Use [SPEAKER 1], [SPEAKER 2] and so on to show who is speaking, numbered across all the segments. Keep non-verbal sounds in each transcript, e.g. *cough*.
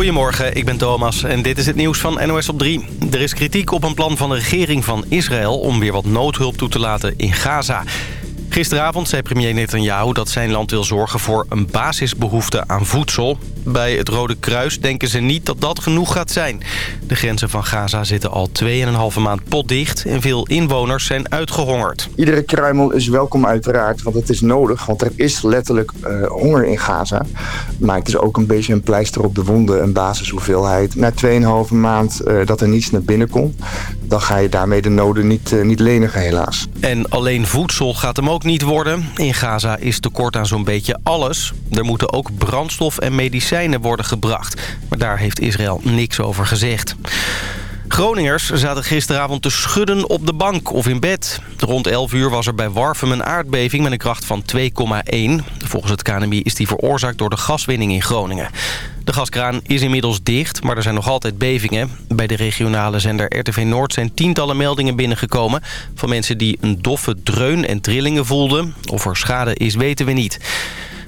[SPEAKER 1] Goedemorgen, ik ben Thomas en dit is het nieuws van NOS op 3. Er is kritiek op een plan van de regering van Israël om weer wat noodhulp toe te laten in Gaza. Gisteravond zei premier Netanyahu dat zijn land wil zorgen voor een basisbehoefte aan voedsel. Bij het Rode Kruis denken ze niet dat dat genoeg gaat zijn. De grenzen van Gaza zitten al 2,5 maand potdicht en veel inwoners zijn uitgehongerd.
[SPEAKER 2] Iedere kruimel is welkom uiteraard, want het is nodig. Want er is letterlijk uh, honger in Gaza. Maar het is ook een beetje een pleister op de wonden, een basishoeveelheid. Na 2,5 maand uh, dat er niets naar binnen komt, dan ga je daarmee de noden niet, uh, niet lenigen helaas.
[SPEAKER 1] En alleen voedsel gaat hem ook niet worden. In Gaza is tekort aan zo'n beetje alles. Er moeten ook brandstof en medicijnen worden gebracht. Maar daar heeft Israël niks over gezegd. Groningers zaten gisteravond te schudden op de bank of in bed. Rond 11 uur was er bij Warfum een aardbeving met een kracht van 2,1. Volgens het KNMI is die veroorzaakt door de gaswinning in Groningen. De gaskraan is inmiddels dicht, maar er zijn nog altijd bevingen. Bij de regionale zender RTV Noord zijn tientallen meldingen binnengekomen... van mensen die een doffe dreun en trillingen voelden. Of er schade is, weten we niet.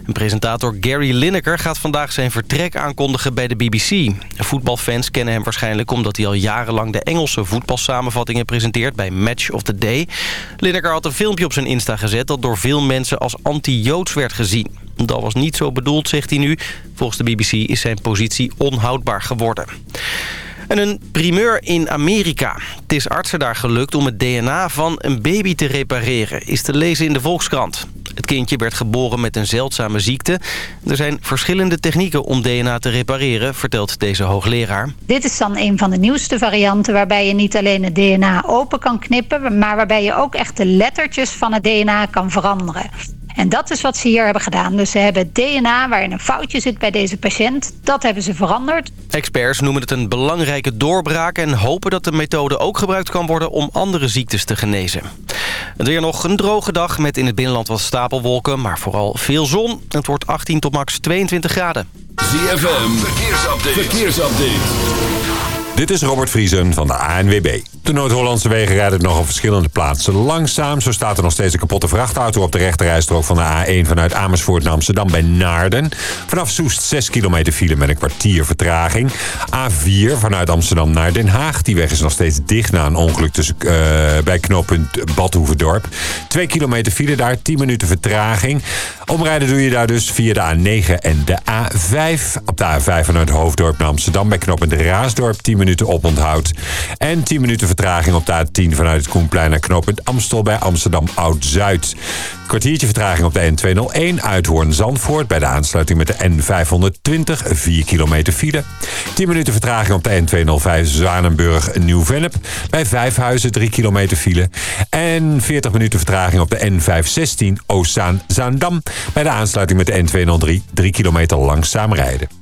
[SPEAKER 1] Presentator Gary Lineker gaat vandaag zijn vertrek aankondigen bij de BBC. Voetbalfans kennen hem waarschijnlijk omdat hij al jarenlang de Engelse voetbalsamenvattingen presenteert bij Match of the Day. Lineker had een filmpje op zijn Insta gezet dat door veel mensen als anti-Joods werd gezien. Dat was niet zo bedoeld, zegt hij nu. Volgens de BBC is zijn positie onhoudbaar geworden. En een primeur in Amerika. Het is artsen daar gelukt om het DNA van een baby te repareren. Is te lezen in de Volkskrant. Het kindje werd geboren met een zeldzame ziekte. Er zijn verschillende technieken om DNA te repareren, vertelt deze hoogleraar.
[SPEAKER 3] Dit is dan een van de nieuwste varianten waarbij je niet alleen het DNA open kan knippen... maar waarbij je ook echt de lettertjes van het DNA kan veranderen. En dat is wat ze hier hebben gedaan. Dus ze hebben het DNA waarin een foutje zit bij deze patiënt. Dat hebben ze veranderd.
[SPEAKER 1] Experts noemen het een belangrijke doorbraak... en hopen dat de methode ook gebruikt kan worden om andere ziektes te genezen. Het weer nog een droge dag met in het binnenland wat stapelwolken... maar vooral veel zon. Het wordt 18 tot max 22 graden.
[SPEAKER 4] ZFM, verkeersupdate. verkeersupdate.
[SPEAKER 5] Dit is Robert Vriesen van de ANWB. De Noord-Hollandse wegen rijden nog op verschillende plaatsen langzaam. Zo staat er nog steeds een kapotte vrachtauto op de rechterrijstrook van de A1 vanuit Amersfoort naar Amsterdam bij Naarden. Vanaf Soest 6 kilometer file met een kwartier vertraging. A4 vanuit Amsterdam naar Den Haag. Die weg is nog steeds dicht na een ongeluk tussen, uh, bij knooppunt Badhoevedorp. 2 kilometer file daar, 10 minuten vertraging. Omrijden doe je daar dus via de A9 en de A5. Op de A5 vanuit Hoofddorp naar Amsterdam bij knooppunt Raasdorp 10 minuten oponthoud. En 10 minuten vertraging op de A10 vanuit het Koenplein naar knooppunt Amstel bij Amsterdam Oud-Zuid. Kwartiertje vertraging op de N201 Uithoorn-Zandvoort bij de aansluiting met de N520, 4 kilometer file. 10 minuten vertraging op de N205 Zwanenburg-Nieuw-Vennep bij Vijfhuizen, 3 kilometer file. En 40 minuten vertraging op de N516 Oostzaan-Zaandam bij de aansluiting met de N203, 3 kilometer langzaam rijden.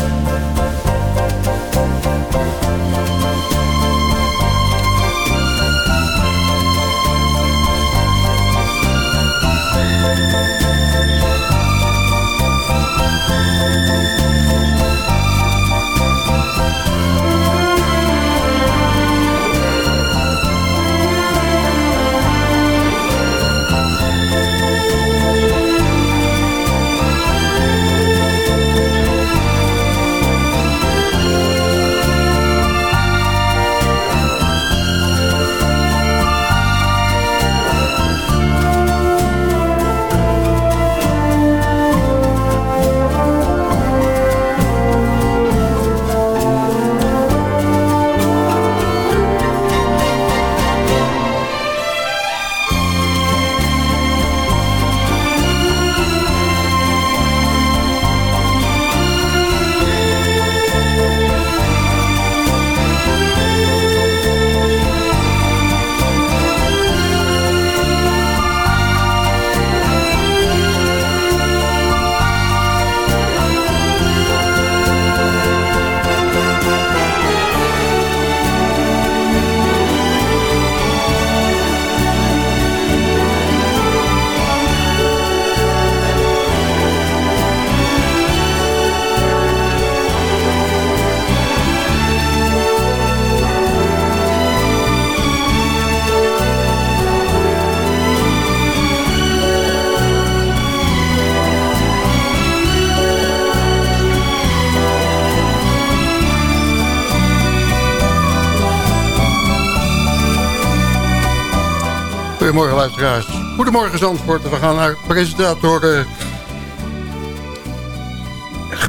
[SPEAKER 6] Goedemorgen luisteraars. Goedemorgen Zandvoort. We gaan naar presentator uh,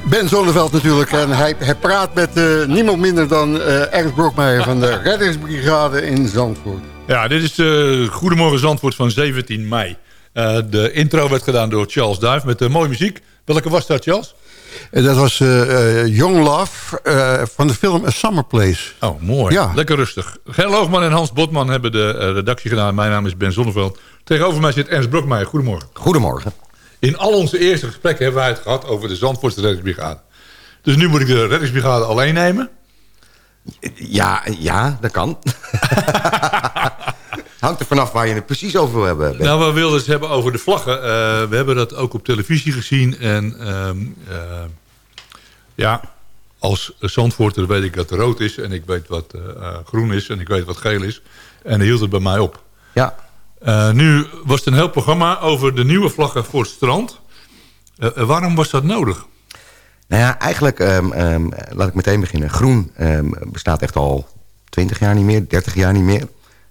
[SPEAKER 6] Ben Zonneveld natuurlijk. En hij, hij praat met uh, niemand minder dan uh, Ernst Brokmeijer van de *laughs* reddingsbrigade in Zandvoort.
[SPEAKER 7] Ja, dit is de Goedemorgen Zandvoort van 17 mei. de intro werd gedaan door Charles Duif met mooie muziek. Welke was dat Charles?
[SPEAKER 6] Dat was uh, Young Love uh, van de film A Summer Place.
[SPEAKER 7] Oh, mooi. Ja. Lekker rustig. Ger Loogman en Hans Botman hebben de redactie gedaan. Mijn naam is Ben Zonneveld. Tegenover mij zit Ernst Brokmeijer. Goedemorgen.
[SPEAKER 8] Goedemorgen.
[SPEAKER 7] In al onze eerste gesprekken hebben wij het gehad over de Zandvoortse reddingsbrigade. Dus nu moet ik de reddingsbrigade alleen nemen?
[SPEAKER 8] Ja, ja dat kan. *laughs* Hangt er vanaf waar je het precies over wil hebben.
[SPEAKER 7] Nou, we wilden het hebben over de vlaggen. Uh, we hebben dat ook op televisie gezien. En um, uh, ja, als Zandvoorter weet ik dat het rood is. En ik weet wat uh, groen is. En ik weet wat geel is. En dan hield het bij mij op.
[SPEAKER 8] Ja.
[SPEAKER 7] nu was het een heel programma over de nieuwe vlaggen voor het strand. waarom was dat nodig?
[SPEAKER 8] Nou ja, eigenlijk, um, um, laat ik meteen beginnen. Groen bestaat echt al 20 jaar niet meer, 30 jaar niet meer.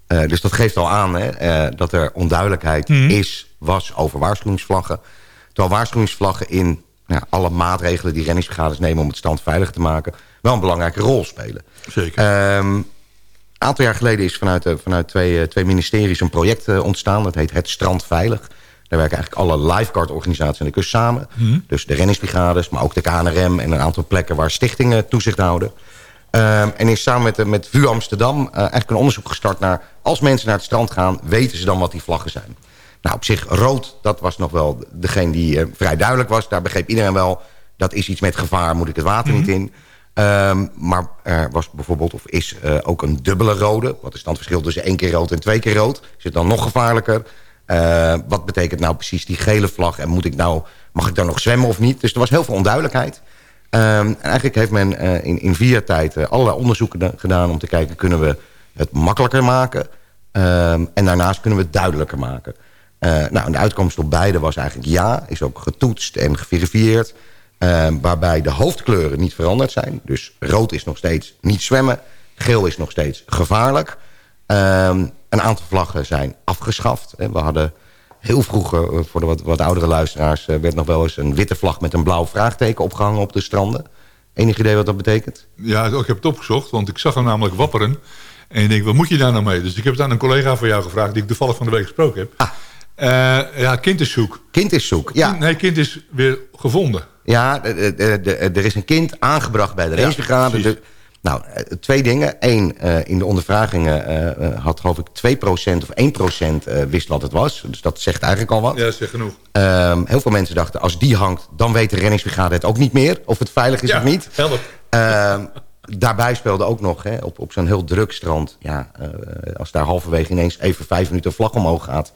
[SPEAKER 8] Uh, dus dat geeft al aan hè, uh, dat er onduidelijkheid mm. is, was over waarschuwingsvlaggen. Terwijl waarschuwingsvlaggen in nou, alle maatregelen die renningsbrigades nemen... om het stand veilig te maken, wel een belangrijke rol spelen.
[SPEAKER 7] Zeker.
[SPEAKER 8] Een um, aantal jaar geleden is vanuit, uh, vanuit twee, twee ministeries een project ontstaan. Dat heet Het Strand Veilig. Daar werken eigenlijk alle lifeguard-organisaties aan de kust samen. Mm. Dus de renningsbrigades, maar ook de KNRM... en een aantal plekken waar stichtingen toezicht houden... Uh, en is samen met, met VU Amsterdam uh, eigenlijk een onderzoek gestart naar... als mensen naar het strand gaan, weten ze dan wat die vlaggen zijn. Nou, op zich rood, dat was nog wel degene die uh, vrij duidelijk was. Daar begreep iedereen wel, dat is iets met gevaar, moet ik het water mm -hmm. niet in. Um, maar er was bijvoorbeeld, of is uh, ook een dubbele rode. Wat is dan het verschil tussen één keer rood en twee keer rood? Is het dan nog gevaarlijker? Uh, wat betekent nou precies die gele vlag? En moet ik nou, mag ik dan nog zwemmen of niet? Dus er was heel veel onduidelijkheid. Um, en eigenlijk heeft men uh, in, in vier tijd allerlei onderzoeken gedaan... om te kijken, kunnen we het makkelijker maken? Um, en daarnaast kunnen we het duidelijker maken. Uh, nou, de uitkomst op beide was eigenlijk ja. Is ook getoetst en geverifieerd. Um, waarbij de hoofdkleuren niet veranderd zijn. Dus rood is nog steeds niet zwemmen. Geel is nog steeds gevaarlijk. een aantal vlaggen zijn afgeschaft. We hadden heel vroeger, eh, voor de wat, wat oudere luisteraars... Eh, werd nog wel eens een witte vlag met een blauw vraagteken opgehangen op de stranden. Enig idee wat dat betekent?
[SPEAKER 7] Ja, ik heb het opgezocht, want ik zag hem namelijk wapperen. En ik denk, wat moet je daar nou mee? Dus ik heb het aan een collega van jou gevraagd... die ik toevallig van de week gesproken heb. Ah. Uh, ja, kind is zoek.
[SPEAKER 8] Kind is zoek, ja.
[SPEAKER 7] Nee, kind is weer gevonden.
[SPEAKER 8] Ja, er is een kind aangebracht bij de racebrigade. Ja, nou, eh, twee dingen. Eén, uh, in de ondervragingen uh, had geloof ik 2% of 1% uh, wist wat het was. Dus dat zegt eigenlijk al wat.
[SPEAKER 7] Ja, dat zegt genoeg.
[SPEAKER 8] Ehm, heel veel mensen dachten, als die hangt... dan weet de reddingsbrigade het ook niet meer. Of het veilig is
[SPEAKER 7] ja,
[SPEAKER 8] of niet.
[SPEAKER 7] help.
[SPEAKER 8] Ehm, daarbij speelde ook nog hè, op, op zo'n heel druk strand... Ja, als daar halverwege ineens even vijf minuten vlag omhoog gaat...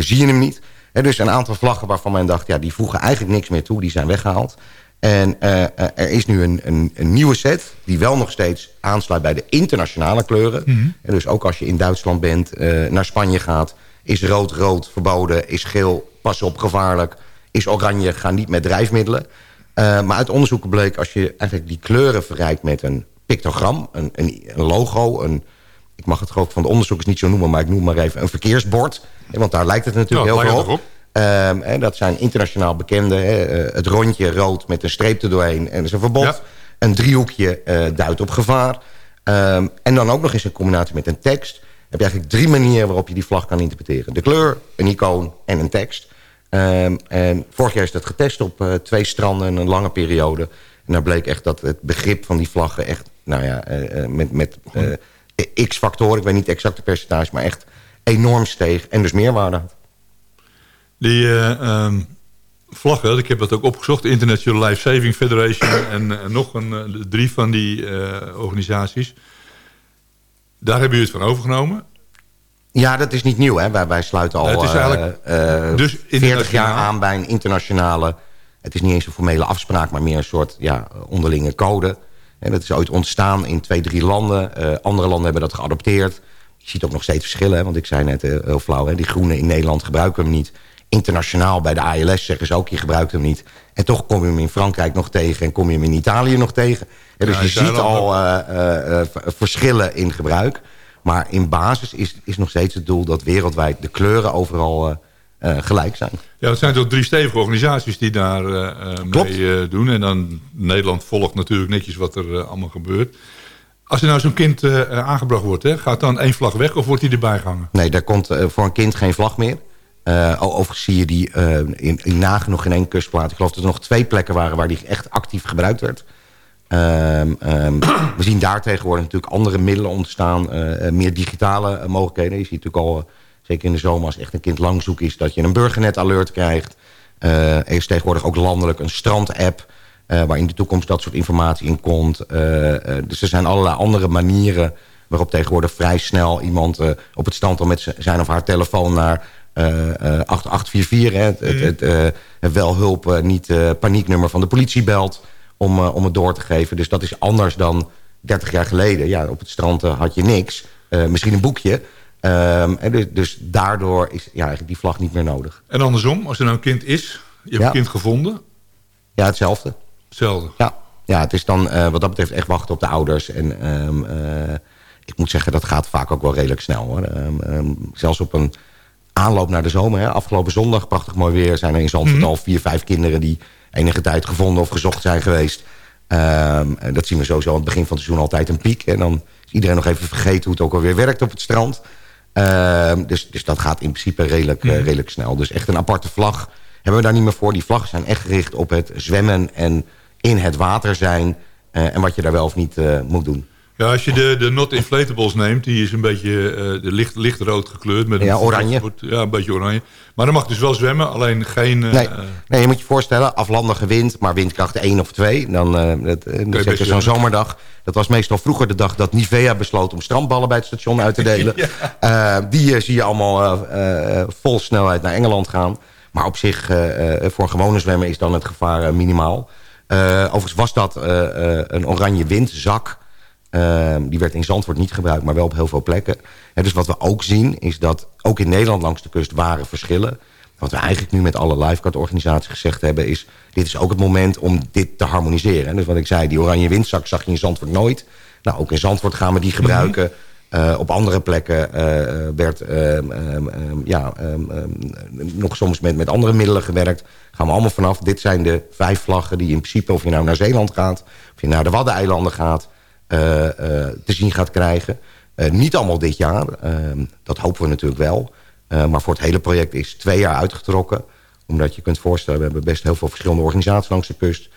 [SPEAKER 8] zie je hem niet. dus een aantal vlaggen waarvan men dacht... ja, die voegen eigenlijk niks meer toe, die zijn weggehaald. En uh, er is nu een, een, een, nieuwe set die wel nog steeds aansluit bij de internationale kleuren. Mm -hmm. En dus ook als je in Duitsland bent, uh, naar Spanje gaat... is rood-rood verboden, is geel pas op gevaarlijk... is oranje, ga niet met drijfmiddelen. Uh, maar uit onderzoeken bleek, als je eigenlijk die kleuren verrijkt met een pictogram... een, een, een logo, een, ik mag het geloof van de onderzoekers niet zo noemen... maar ik noem maar even een verkeersbord. Want daar lijkt het natuurlijk
[SPEAKER 7] ja,
[SPEAKER 8] heel veel
[SPEAKER 7] op.
[SPEAKER 8] Um, hè, dat zijn internationaal bekende. Hè, het rondje rood met een streep erdoorheen en dat is een verbod. Ja. Een driehoekje uh, duidt op gevaar. Um, en dan ook nog eens in combinatie met een tekst... heb je eigenlijk drie manieren waarop je die vlag kan interpreteren. De kleur, een icoon en een tekst. Um, en vorig jaar is dat getest op uh, twee stranden in een lange periode. En daar bleek echt dat het begrip van die vlaggen echt... nou ja, uh, met, met x-factoren, ik weet niet exact de percentage... maar echt enorm steeg en dus meerwaarde had.
[SPEAKER 7] Die uh, um, vlaggen, ik heb dat ook opgezocht. International Life Saving Federation *coughs* en nog een, uh, drie van die organisaties. Daar hebben jullie het van overgenomen.
[SPEAKER 8] Ja, dat is niet nieuw. Hè? Wij, wij sluiten al het is eigenlijk, dus 40 jaar aan bij een internationale... Het is niet eens een formele afspraak, maar meer een soort ja, onderlinge code. En dat is ooit ontstaan in twee, drie landen. andere landen hebben dat geadopteerd. Je ziet ook nog steeds verschillen, hè? want ik zei net heel flauw... Hè? die groenen in Nederland gebruiken hem niet internationaal bij de ALS zeggen ze ook, je gebruikt hem niet. En toch kom je hem in Frankrijk nog tegen en kom je hem in Italië nog tegen. Ja, dus ja, je ziet al uh, verschillen in gebruik. Maar in basis is, is nog steeds het doel dat wereldwijd de kleuren overal gelijk zijn.
[SPEAKER 7] Ja, het zijn toch drie stevige organisaties die daar mee doen. En dan Nederland volgt natuurlijk netjes wat er allemaal gebeurt. Als er nou zo'n kind aangebracht wordt, hè, gaat dan één vlag weg of wordt die erbij gehangen?
[SPEAKER 8] Nee, daar komt voor een kind geen vlag meer. Uh, overigens zie je die uh, in, in nagenoeg in één kustplaat. Ik geloof dat er nog twee plekken waren waar die echt actief gebruikt werd. Um, um, we zien daar tegenwoordig natuurlijk andere middelen ontstaan. Uh, meer digitale mogelijkheden. Je ziet natuurlijk al, zeker in de zomer als echt een kind langzoek is... dat je een burgernet alert krijgt. er is tegenwoordig ook landelijk een strandapp... waar in de toekomst dat soort informatie in komt. dus er zijn allerlei andere manieren waarop tegenwoordig vrij snel iemand op het strand al met zijn of haar telefoon naar 8844, hè, het, het, het, uh, wel hulp, niet panieknummer van de politie belt om, om het door te geven. Dus dat is anders dan 30 jaar geleden. Ja, op het strand had je niks, misschien een boekje. Um, dus, dus, daardoor is ja, eigenlijk die vlag niet meer nodig.
[SPEAKER 7] En andersom, als er nou een kind is, je hebt ja. een kind gevonden?
[SPEAKER 8] Ja, hetzelfde.
[SPEAKER 7] Hetzelfde?
[SPEAKER 8] Ja, ja het is dan uh, wat dat betreft echt wachten op de ouders. En um, uh, ik moet zeggen, dat gaat vaak ook wel redelijk snel. Hoor. Um, zelfs op een aanloop naar de zomer. Hè. Afgelopen zondag, prachtig mooi weer, zijn er in Zandvoort mm -hmm. al vier, vijf kinderen... die enige tijd gevonden of gezocht zijn geweest. Dat zien we sowieso aan het begin van het seizoen altijd een piek. En dan is iedereen nog even vergeten hoe het ook alweer werkt op het strand. Um, dus, dus dat gaat in principe redelijk, -hmm. uh, redelijk snel. Dus echt een aparte vlag hebben we daar niet meer voor. Die vlaggen zijn echt gericht op het zwemmen en in het water zijn... Uh, en wat je daar wel of niet uh, moet doen.
[SPEAKER 7] Ja, als je de, de not inflatables neemt, die is een beetje uh, de licht, lichtrood gekleurd. Met
[SPEAKER 8] ja, oranje.
[SPEAKER 7] ja, een beetje oranje. Maar dan mag dus wel zwemmen, alleen geen... Uh,
[SPEAKER 8] nee. nee, je moet je voorstellen, aflandige wind, maar windkracht 1 of 2. Dan, uh, dat, dan zo'n zomerdag. Dat was meestal vroeger de dag dat Nivea besloot om strandballen bij het station uit te delen. *laughs* ja. die zie je allemaal vol snelheid naar Engeland gaan. Maar op zich, voor een gewone zwemmer is dan het gevaar minimaal. overigens was dat een oranje windzak... Uh, die werd in Zandvoort niet gebruikt, maar wel op heel veel plekken. En dus wat we ook zien, is dat ook in Nederland langs de kust waren verschillen. Wat we eigenlijk nu met alle lifeguard-organisaties gezegd hebben... is dit is ook het moment om dit te harmoniseren. En dus wat ik zei, die oranje windzak zag je in Zandvoort nooit. Nou, ook in Zandvoort gaan we die gebruiken. Uh, op andere plekken uh, werd um, um, ja, nog soms met, met andere middelen gewerkt. Gaan we allemaal vanaf. Dit zijn de vijf vlaggen die in principe, of je nou naar Zeeland gaat... of je naar de Waddeneilanden gaat te zien gaat krijgen. Uh, niet allemaal dit jaar, ehm, dat hopen we natuurlijk wel. maar voor het hele project is twee jaar uitgetrokken. Omdat je kunt voorstellen, we hebben best heel veel verschillende organisaties langs de kust.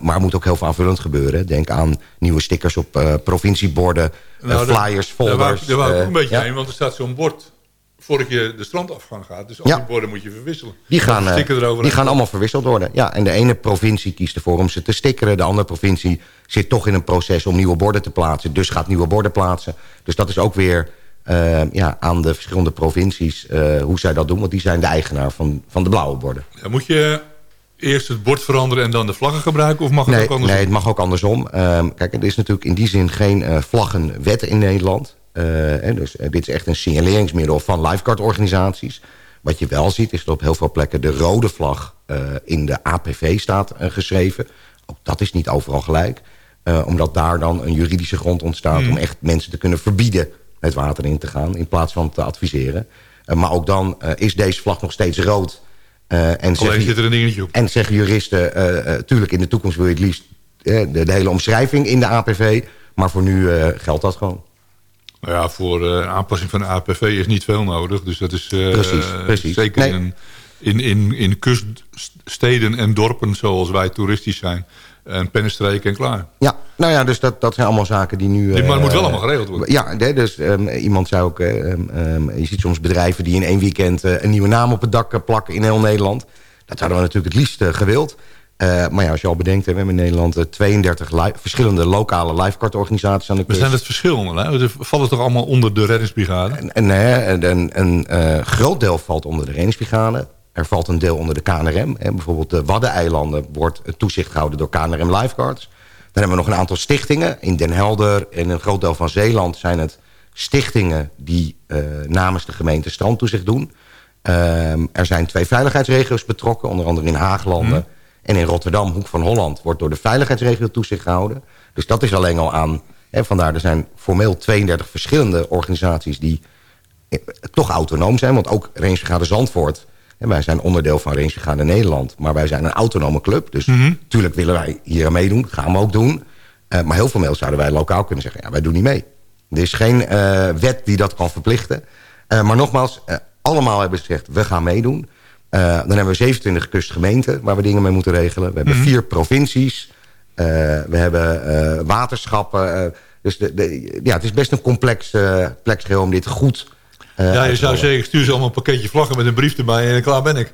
[SPEAKER 8] maar er moet ook heel veel aanvullend gebeuren. Denk aan nieuwe stickers op provincieborden, nou, flyers, folders. Daar wou,
[SPEAKER 7] ik een beetje ja? want er staat zo'n bord voordat je de strandafgang gaat. Dus al ja. die borden moet je verwisselen.
[SPEAKER 8] Die gaan, uh, die gaan allemaal verwisseld worden. Ja, en de ene provincie kiest ervoor om ze te stickeren. De andere provincie zit toch in een proces om nieuwe borden te plaatsen. Dus gaat nieuwe borden plaatsen. Dus dat is ook weer uh, ja, aan de verschillende provincies uh, hoe zij dat doen. Want die zijn de eigenaar van, van de blauwe borden.
[SPEAKER 7] Ja, moet je eerst het bord veranderen en dan de vlaggen gebruiken? Of mag het
[SPEAKER 8] nee,
[SPEAKER 7] ook andersom?
[SPEAKER 8] Nee, het mag ook andersom. Um, kijk, er is natuurlijk in die zin geen vlaggenwet in Nederland. Uh, dus uh, dit is echt een signaleringsmiddel van lifeguard-organisaties. Wat je wel ziet is dat op heel veel plekken de rode vlag uh, in de APV staat geschreven. Ook dat is niet overal gelijk. omdat daar dan een juridische grond ontstaat mm. om echt mensen te kunnen verbieden het water in te gaan. In plaats van te adviseren. maar ook dan is deze vlag nog steeds rood.
[SPEAKER 7] en Alleen zit er een dingetje op.
[SPEAKER 8] En zeggen juristen, tuurlijk in de toekomst wil je het liefst de, de, hele omschrijving in de APV. Maar voor nu geldt dat gewoon.
[SPEAKER 7] Nou ja, voor uh, aanpassing van de APV is niet veel nodig. Dus dat is uh,
[SPEAKER 8] precies, precies.
[SPEAKER 7] zeker nee. in, in, in, in kuststeden en dorpen zoals wij toeristisch zijn. En pennenstreken en klaar.
[SPEAKER 8] Ja, nou ja, dus dat, dat zijn allemaal zaken die nu...
[SPEAKER 7] maar het moet wel allemaal geregeld worden.
[SPEAKER 8] Ja, dus um, iemand zou ook... Um, um, je ziet soms bedrijven die in één weekend een nieuwe naam op het dak plakken in heel Nederland. Dat hadden we natuurlijk het liefst gewild. Uh, maar ja, als je al bedenkt, we hebben in Nederland 32 li verschillende lokale lifeguard-organisaties aan de kust.
[SPEAKER 7] Maar zijn het verschillende? Hè? Vallen toch allemaal onder de reddingsbrigade?
[SPEAKER 8] En, en, een, een, een uh, groot deel valt onder de reddingsbrigade. Er valt een deel onder de KNRM. Hè? Bijvoorbeeld de Waddeneilanden wordt toezicht gehouden door KNRM Lifeguards. Dan hebben we nog een aantal stichtingen. In Den Helder en een groot deel van Zeeland zijn het stichtingen... die uh, namens de gemeente strandtoezicht doen. Ehm, er zijn twee veiligheidsregio's betrokken, onder andere in Haaglanden... Hmm. En in Rotterdam, Hoek van Holland, wordt door de veiligheidsregio toezicht gehouden. Dus dat is alleen al aan En vandaar, er zijn formeel 32 verschillende organisaties... die eh, toch autonoom zijn. Want ook Rangebrigade Zandvoort... En wij zijn onderdeel van Rangebrigade Nederland. Maar wij zijn een autonome club. Dus natuurlijk willen wij hier aan meedoen. Dat gaan we ook doen. Uh, maar heel formeel zouden wij lokaal kunnen zeggen... ja, wij doen niet mee. Er is geen uh, wet die dat kan verplichten. Uh, maar nogmaals, allemaal hebben gezegd... we gaan meedoen. Dan hebben we 27 kustgemeenten... waar we dingen mee moeten regelen. We hebben mm -hmm. vier provincies. we hebben waterschappen... dus de, de, ja, het is best een complex, complex geheel om dit goed
[SPEAKER 7] ja, je zou zeggen, stuur ze allemaal een pakketje vlaggen met een brief erbij en klaar ben ik.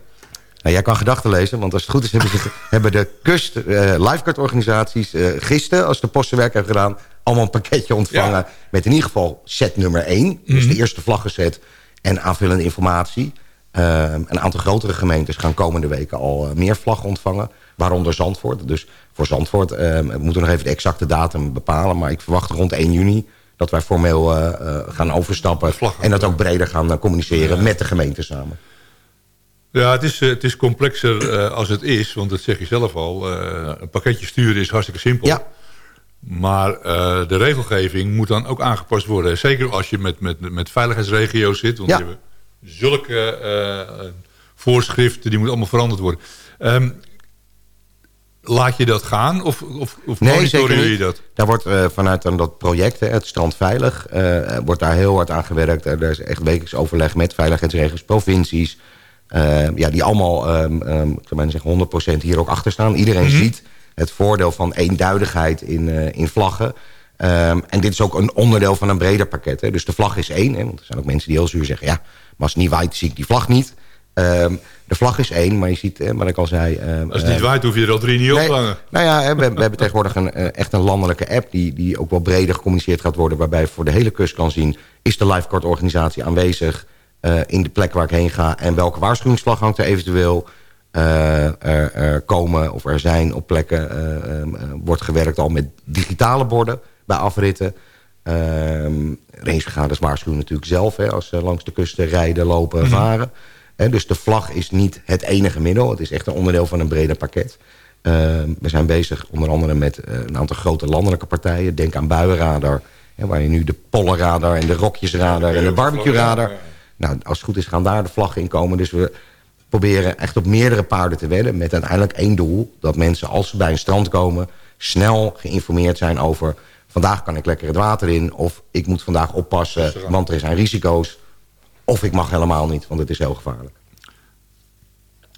[SPEAKER 8] Nou, jij kan gedachten lezen, want als het goed is... hebben, ze, *laughs* hebben de kust, uh, lifeguard-organisaties uh, gisteren... als de postenwerk hebben gedaan... allemaal een pakketje ontvangen ja. met in ieder geval set nummer 1. Mm -hmm. Dus de eerste vlaggenset en aanvullende informatie. Een aantal grotere gemeentes gaan komende weken al meer vlaggen ontvangen. Waaronder Zandvoort. Dus voor Zandvoort we moeten nog even de exacte datum bepalen. Maar ik verwacht rond 1 juni dat wij formeel gaan overstappen. En dat ook breder gaan communiceren ja. met de gemeente samen.
[SPEAKER 7] Ja, het is, het is complexer als het is. Want dat zeg je zelf al. een pakketje sturen is hartstikke simpel.
[SPEAKER 8] Ja.
[SPEAKER 7] Maar de regelgeving moet dan ook aangepast worden. Zeker als je met, met, met veiligheidsregio's zit. Want ja. Zulke voorschriften, die moeten allemaal veranderd worden. Um, Laat je dat gaan of, of, of
[SPEAKER 8] nee,
[SPEAKER 7] monitoreer je dat?
[SPEAKER 8] Daar wordt uh, vanuit dan dat project, hè, het Strand Veilig, uh, wordt daar heel hard aan gewerkt. Er is echt wekelijks overleg met veiligheidsregels, provincies. Uh, ja, die allemaal, um, um, ik zeggen, 100% hier ook achter staan. Iedereen mm -hmm. ziet het voordeel van eenduidigheid in, in vlaggen. Um, en dit is ook een onderdeel van een breder pakket. Hè. Dus de vlag is één. Hè, want er zijn ook mensen die heel zuur zeggen... ja, maar als het niet waait, zie ik die vlag niet. Um, de vlag is één, maar je ziet, eh, wat ik al zei... Uh,
[SPEAKER 7] Als het niet waait, hoef je er al drie niet nee, op te hangen.
[SPEAKER 8] Nou ja, we, we hebben *laughs* tegenwoordig een, echt een landelijke app... Die, die ook wel breder gecommuniceerd gaat worden... waarbij voor de hele kust kan zien... is de lifeguard-organisatie aanwezig uh, in de plek waar ik heen ga... en welke waarschuwingsvlag hangt er eventueel... Er, er, komen of er zijn op plekken... wordt gewerkt al met digitale borden bij afritten... Um, Rangevergaders waarschuwen natuurlijk zelf... Hè, als ze langs de kusten rijden, lopen, mm -hmm. varen... He, dus de vlag is niet het enige middel. Het is echt een onderdeel van een breder pakket. Uh, we zijn bezig onder andere met uh, een aantal grote landelijke partijen. Denk aan Buienradar, hè, waar je nu de Pollenradar en de Rokjesradar en de Barbecue-radar... Nou, als het goed is gaan daar de vlaggen in komen. Dus we proberen echt op meerdere paarden te wedden... met uiteindelijk één doel. Dat mensen als ze bij een strand komen... snel geïnformeerd zijn over... vandaag kan ik lekker het water in... of ik moet vandaag oppassen, want er zijn risico's of ik mag helemaal niet, want het is heel gevaarlijk.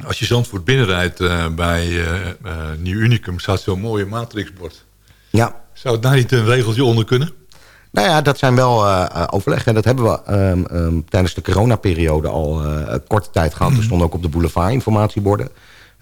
[SPEAKER 7] Als je Zandvoort binnenrijdt uh, bij uh, uh, Nieuw Unicum... staat zo'n mooie matrixbord.
[SPEAKER 8] Ja.
[SPEAKER 7] Zou het daar niet een regeltje onder kunnen?
[SPEAKER 8] Nou ja, dat zijn wel overleggen. Dat hebben we um, um, tijdens de coronaperiode al korte tijd gehad. Mm. Er stonden ook op de boulevard informatieborden.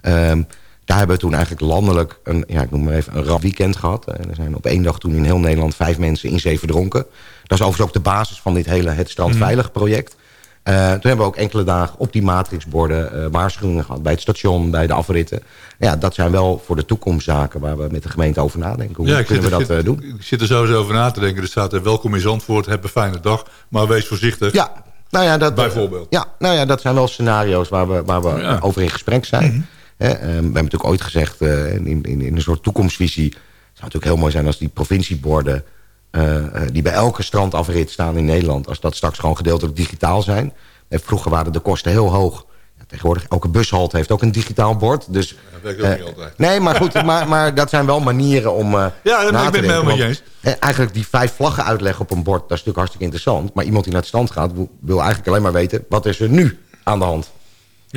[SPEAKER 8] Um, daar hebben we toen eigenlijk landelijk een, ja, ik noem maar even, een rap weekend gehad. En er zijn op één dag toen in heel Nederland vijf mensen in zee verdronken. Dat is overigens ook de basis van dit hele Het Strand Veilig project. Uh, toen hebben we ook enkele dagen op die matrixborden uh, waarschuwingen gehad. Bij het station, bij de afritten. Ja, dat zijn wel voor de toekomst zaken waar we met de gemeente over nadenken. Hoe ja, kunnen we dat
[SPEAKER 7] zit,
[SPEAKER 8] doen?
[SPEAKER 7] Ik zit er sowieso over na te denken. Er staat er welkom in Zandvoort, heb een fijne dag. Maar wees voorzichtig.
[SPEAKER 8] Ja, nou ja, dat,
[SPEAKER 7] Bijvoorbeeld.
[SPEAKER 8] Ja, nou ja, dat zijn wel scenario's waar we, waar we ja. over in gesprek zijn. Mm -hmm. We hebben natuurlijk ooit gezegd in, in, in een soort toekomstvisie... het zou natuurlijk heel mooi zijn als die provincieborden... Uh, die bij elke strandafrit staan in Nederland... als dat straks gewoon gedeeltelijk digitaal zijn. En vroeger waren de kosten heel hoog. Tegenwoordig, elke bushalte heeft ook een digitaal bord. Dus,
[SPEAKER 7] dat werkt ook uh, niet altijd.
[SPEAKER 8] Nee, maar goed, *laughs* maar, maar dat zijn wel manieren om uh,
[SPEAKER 7] Ja, dat ik ben het helemaal eens.
[SPEAKER 8] Eigenlijk die vijf vlaggen uitleggen op een bord... dat is natuurlijk hartstikke interessant. Maar iemand die naar het stand gaat... wil eigenlijk alleen maar weten... wat is er nu aan de hand.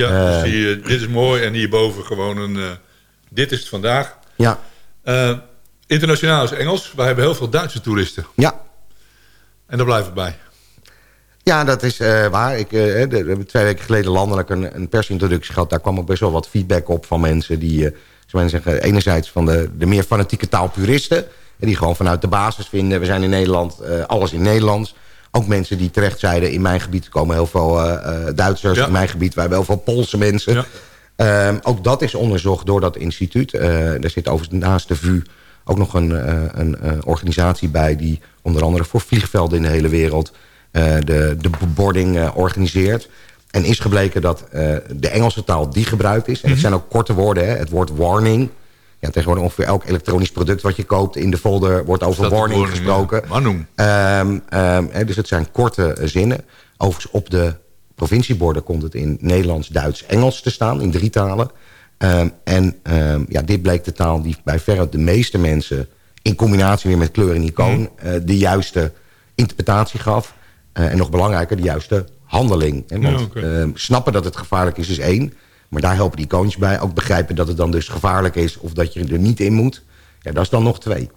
[SPEAKER 7] Ja, dus hier, dit is mooi. En hierboven gewoon een... dit is het vandaag.
[SPEAKER 8] Ja.
[SPEAKER 7] internationaal is Engels. Wij hebben heel veel Duitse toeristen.
[SPEAKER 8] Ja.
[SPEAKER 7] En daar blijven we bij.
[SPEAKER 8] Ja, dat is uh, waar. Ik, uh, we hebben twee weken geleden landelijk een, een, persintroductie gehad. Daar kwam ook best wel wat feedback op van mensen die, uh, zeggen, enerzijds van de, de meer fanatieke taalpuristen. Die gewoon vanuit de basis vinden, we zijn in Nederland, alles in Nederlands. Ook mensen die terecht zeiden, in mijn gebied komen heel veel Duitsers. Ja. In mijn gebied, wij hebben heel veel Poolse mensen. Ja. Um, ook dat is onderzocht door dat instituut. er zit overigens naast de VU ook nog een, een organisatie bij... die onder andere voor vliegvelden in de hele wereld uh, de, de bebording uh, organiseert. En is gebleken dat uh, de Engelse taal die gebruikt is... en het zijn ook korte woorden, hè, het woord warning... ja, tegenwoordig ongeveer elk elektronisch product wat je koopt in de folder wordt over warning gesproken. Um, um, dus het zijn korte zinnen. Overigens op de provincieborden komt het in Nederlands, Duits, Engels te staan, in drie talen. Um, en ja, dit bleek de taal die bij verre de meeste mensen... in combinatie weer met kleur en icoon... Mm. Uh, de juiste interpretatie gaf. Uh, en nog belangrijker, de juiste handeling. Hè? Want ja, okay. snappen dat het gevaarlijk is, is één... Maar daar helpen die icoontjes bij. Ook begrijpen dat het dan dus gevaarlijk is of dat je er niet in moet. Ja, dat is dan nog twee.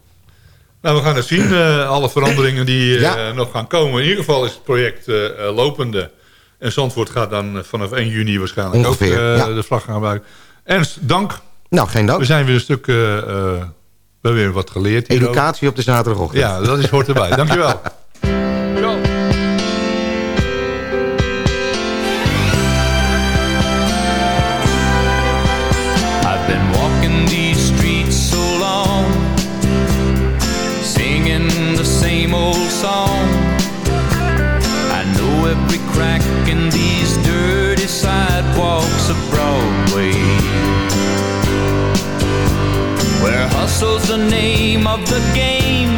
[SPEAKER 7] Nou, we gaan het zien. Uh, alle veranderingen die uh, nog gaan komen. In ieder geval is het project uh, lopende. En Zandvoort gaat dan vanaf 1 juni waarschijnlijk Ongeveer, ook ja. de vlag gaan gebruiken. Ernst, dank.
[SPEAKER 8] Nou, geen dank.
[SPEAKER 7] We zijn weer een stuk... we hebben weer wat geleerd.
[SPEAKER 8] Educatie ook. op de zaterdagochtend.
[SPEAKER 7] Ja, dat is, hoort erbij. *laughs* Dankjewel.
[SPEAKER 9] Of the game.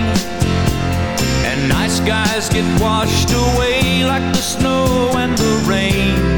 [SPEAKER 9] And nice guys get washed away like the snow and the rain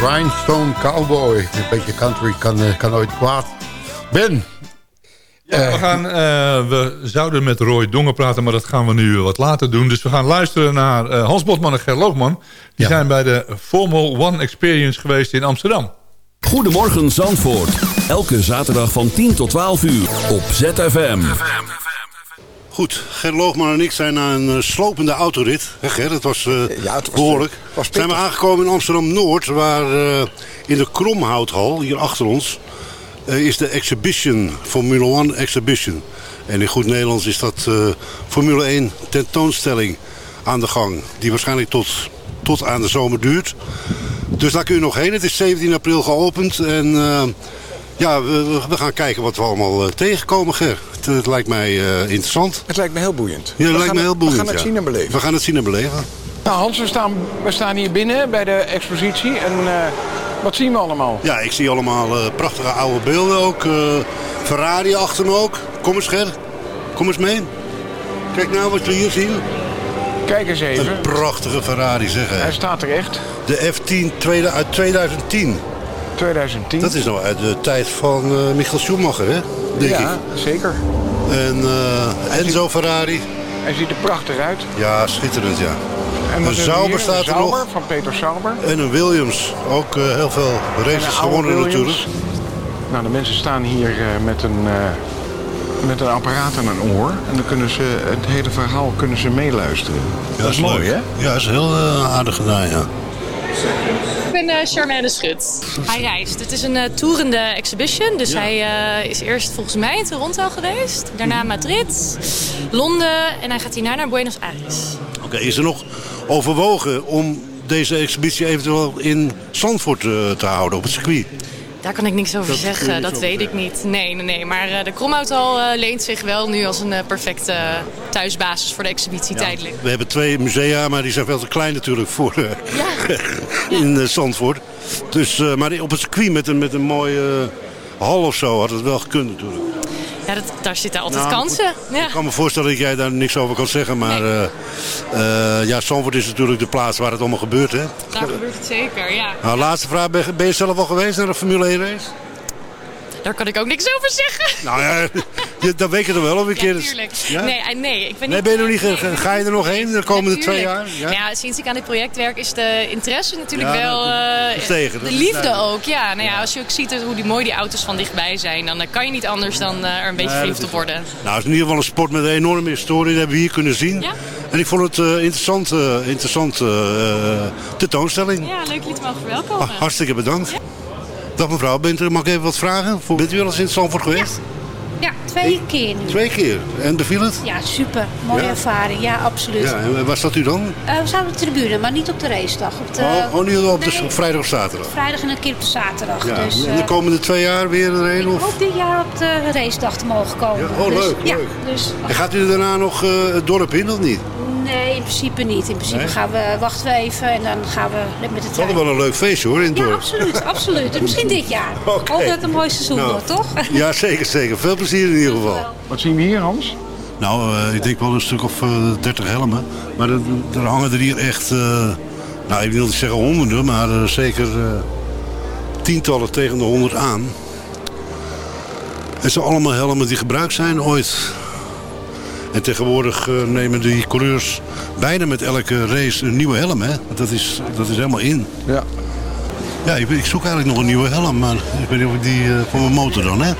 [SPEAKER 6] Rhinestone Cowboy. Een beetje country kan, uh, kan ooit kwaad. Ben.
[SPEAKER 7] Ja, we, gaan, uh, we zouden met Roy Dongen praten, maar dat gaan we nu wat later doen. Dus we gaan luisteren naar uh, Hans Botman en Ger Loogman. Die ja. zijn bij de Formel One Experience geweest in Amsterdam.
[SPEAKER 4] Goedemorgen Zandvoort. Elke zaterdag van 10 tot 12 uur op ZFM.
[SPEAKER 10] Goed, Ger Loogman en ik zijn na een uh, slopende autorit. Hè Ger, het was, uh, ja, het was behoorlijk. Was zijn we aangekomen in Amsterdam-Noord, waar uh, in de Kromhouthal, hier achter ons, is de Exhibition, Formule 1 Exhibition. En in goed Nederlands is dat Formule 1 tentoonstelling aan de gang. Die waarschijnlijk tot, tot aan de zomer duurt. Dus daar kun je nog heen. Het is 17 april geopend en ja, we, we, gaan kijken wat we allemaal uh, tegenkomen, Ger. Het, het lijkt mij uh, interessant.
[SPEAKER 11] Het lijkt me heel boeiend.
[SPEAKER 10] Ja, het lijkt me heel boeiend,
[SPEAKER 11] We gaan het
[SPEAKER 10] ja.
[SPEAKER 11] zien en beleven.
[SPEAKER 10] We gaan het zien en beleven.
[SPEAKER 11] Nou Hans, we staan, we staan hier binnen bij de expositie. En uh, wat zien we allemaal?
[SPEAKER 10] Ja, ik zie allemaal prachtige oude beelden ook. Ferrari achter me ook. Kom eens, Ger. Kom eens mee. Kijk nou wat we hier zien.
[SPEAKER 11] Kijk eens even.
[SPEAKER 10] Een prachtige Ferrari, zeg
[SPEAKER 11] Hij staat er echt.
[SPEAKER 10] De F10 uit 2010.
[SPEAKER 11] 2010.
[SPEAKER 10] Dat is nou uit de tijd van eh Michael Schumacher, hè? Denk
[SPEAKER 11] ja,
[SPEAKER 10] ik.
[SPEAKER 11] zeker.
[SPEAKER 10] En eh, Enzo Ferrari.
[SPEAKER 11] Hij ziet er prachtig uit.
[SPEAKER 10] Ja, schitterend, ja.
[SPEAKER 11] En
[SPEAKER 10] een Sauber staat er nog.
[SPEAKER 11] van Peter Sauber.
[SPEAKER 10] En een Williams. Ook eh, heel veel races
[SPEAKER 11] een
[SPEAKER 10] gewonnen natuurlijk.
[SPEAKER 11] Nou, de mensen staan hier eh, met, een, eh, met een apparaat aan hun oor. En dan kunnen ze het hele verhaal kunnen ze meeluisteren.
[SPEAKER 10] Ja,
[SPEAKER 11] dat is mooi, hè?
[SPEAKER 10] Ja, dat is heel aardig gedaan, ja.
[SPEAKER 12] Ben uh, Charmaine Schut. Hij reist. Het is een uh, toerende exhibition. Dus
[SPEAKER 10] Ja.
[SPEAKER 12] hij uh, is eerst volgens mij in Toronto geweest. Daarna Madrid, Londen en hij gaat hierna naar Buenos Aires.
[SPEAKER 10] Oké, is er nog overwogen om deze exhibitie eventueel in Zandvoort eh, te houden, op het circuit?
[SPEAKER 12] Daar kan ik niks over
[SPEAKER 10] Dat
[SPEAKER 12] zeggen, dat weet ik niet. Nee, nee, nee. Maar uh, de Kromhouthal uh, leent zich wel nu als een perfecte thuisbasis voor de exhibitie tijdelijk.
[SPEAKER 10] We hebben twee musea, maar die zijn veel te klein natuurlijk voor eh, *laughs* in eh, Zandvoort. Dus, eh, maar op het circuit met een, met een mooie hal of zo had het wel gekund natuurlijk.
[SPEAKER 12] Ja, dat, daar zitten altijd
[SPEAKER 10] Nou,
[SPEAKER 12] kansen. Ja.
[SPEAKER 10] Ik kan me voorstellen dat jij daar niks over kan zeggen, maar eh, eh, ja, Zandvoort is natuurlijk de plaats waar het allemaal gebeurt. Hè?
[SPEAKER 12] Daar gebeurt het zeker, ja.
[SPEAKER 10] Nou, laatste vraag, ben je- zelf al geweest naar een Formule 1 race?
[SPEAKER 12] Daar kan ik ook niks over zeggen.
[SPEAKER 10] Nou ja, je, dan weet je toch wel of een keer.
[SPEAKER 12] Ja, tuurlijk.
[SPEAKER 10] Ja?
[SPEAKER 12] Nee, eh, nee, ik ben
[SPEAKER 10] Nee, ben je nog niet, ge- ga je er nog heen de komende twee jaar?
[SPEAKER 12] Ja? ja, sinds ik aan dit project werk is de interesse natuurlijk
[SPEAKER 10] Ja,
[SPEAKER 12] wel...
[SPEAKER 10] dat is tegen, dat
[SPEAKER 12] de liefde ook, ja. Nou ja. Als je ook ziet hoe die, mooi die auto's van dichtbij zijn... dan eh, kan je niet anders dan er een beetje verliefd
[SPEAKER 10] dat
[SPEAKER 12] op worden.
[SPEAKER 10] Nou, het is in ieder geval een sport met een enorme historie. Dat hebben we hier kunnen zien.
[SPEAKER 12] Ja.
[SPEAKER 10] En ik vond het een interessant, eh, interessant eh, tentoonstelling.
[SPEAKER 12] Ja, leuk jullie te mogen verwelkomen.
[SPEAKER 10] Ah, hartstikke bedankt. Dag mevrouw, bent u, mag ik even wat vragen? Bent u wel eens in Zandvoort geweest?
[SPEAKER 13] Ja, twee keer nu.
[SPEAKER 10] Twee keer. En beviel het?
[SPEAKER 13] Ja, super. Mooie
[SPEAKER 10] Ja?
[SPEAKER 13] ervaring. Ja, absoluut.
[SPEAKER 10] Ja, en waar zat u dan?
[SPEAKER 13] Eh, we zaten op de tribune, maar niet op de racedag. Op de,
[SPEAKER 10] oh, oh, niet op de
[SPEAKER 13] nee,
[SPEAKER 10] vrijdag of zaterdag?
[SPEAKER 13] vrijdag en een keer op de zaterdag.
[SPEAKER 10] Ja.
[SPEAKER 13] Dus,
[SPEAKER 10] en de
[SPEAKER 13] eh,
[SPEAKER 10] komende twee jaar weer erheen?
[SPEAKER 13] ik
[SPEAKER 10] Of?
[SPEAKER 13] hoop dit jaar op de racedag te mogen komen.
[SPEAKER 10] Ja, oh,
[SPEAKER 13] Dus,
[SPEAKER 10] leuk,
[SPEAKER 13] ja,
[SPEAKER 10] leuk.
[SPEAKER 13] Dus,
[SPEAKER 10] En gaat u daarna nog eh, het dorp in of niet?
[SPEAKER 13] Nee, in principe niet. In principe
[SPEAKER 10] Nee?
[SPEAKER 13] gaan we, wachten we even en dan gaan we met de
[SPEAKER 10] Het is
[SPEAKER 13] trein.
[SPEAKER 10] wel een leuk feestje hoor in het
[SPEAKER 13] Ja,
[SPEAKER 10] dorp.
[SPEAKER 13] absoluut, absoluut. En Misschien dit jaar. *laughs*
[SPEAKER 10] Oké.
[SPEAKER 13] Altijd een mooi seizoen
[SPEAKER 10] Nou,
[SPEAKER 13] toch?
[SPEAKER 10] Ja, zeker, zeker. Veel plezier in ieder geval.
[SPEAKER 11] Wat zien we hier, Hans?
[SPEAKER 10] Nou, eh, ik denk wel een stuk of eh 30 helmen. Maar er, er hangen er hier echt, eh, nou ik wil niet zeggen honderden, maar eh, zeker eh, tientallen tegen de honderd aan. Het zijn allemaal helmen die gebruikt zijn ooit. En tegenwoordig eh, nemen die coureurs bijna met elke race een nieuwe helm. Hè? Dat, is, dat is helemaal in.
[SPEAKER 11] Ja.
[SPEAKER 10] Ja, ik, ik zoek eigenlijk nog een nieuwe helm, maar ik weet niet of ik die eh, voor mijn motor dan, hè?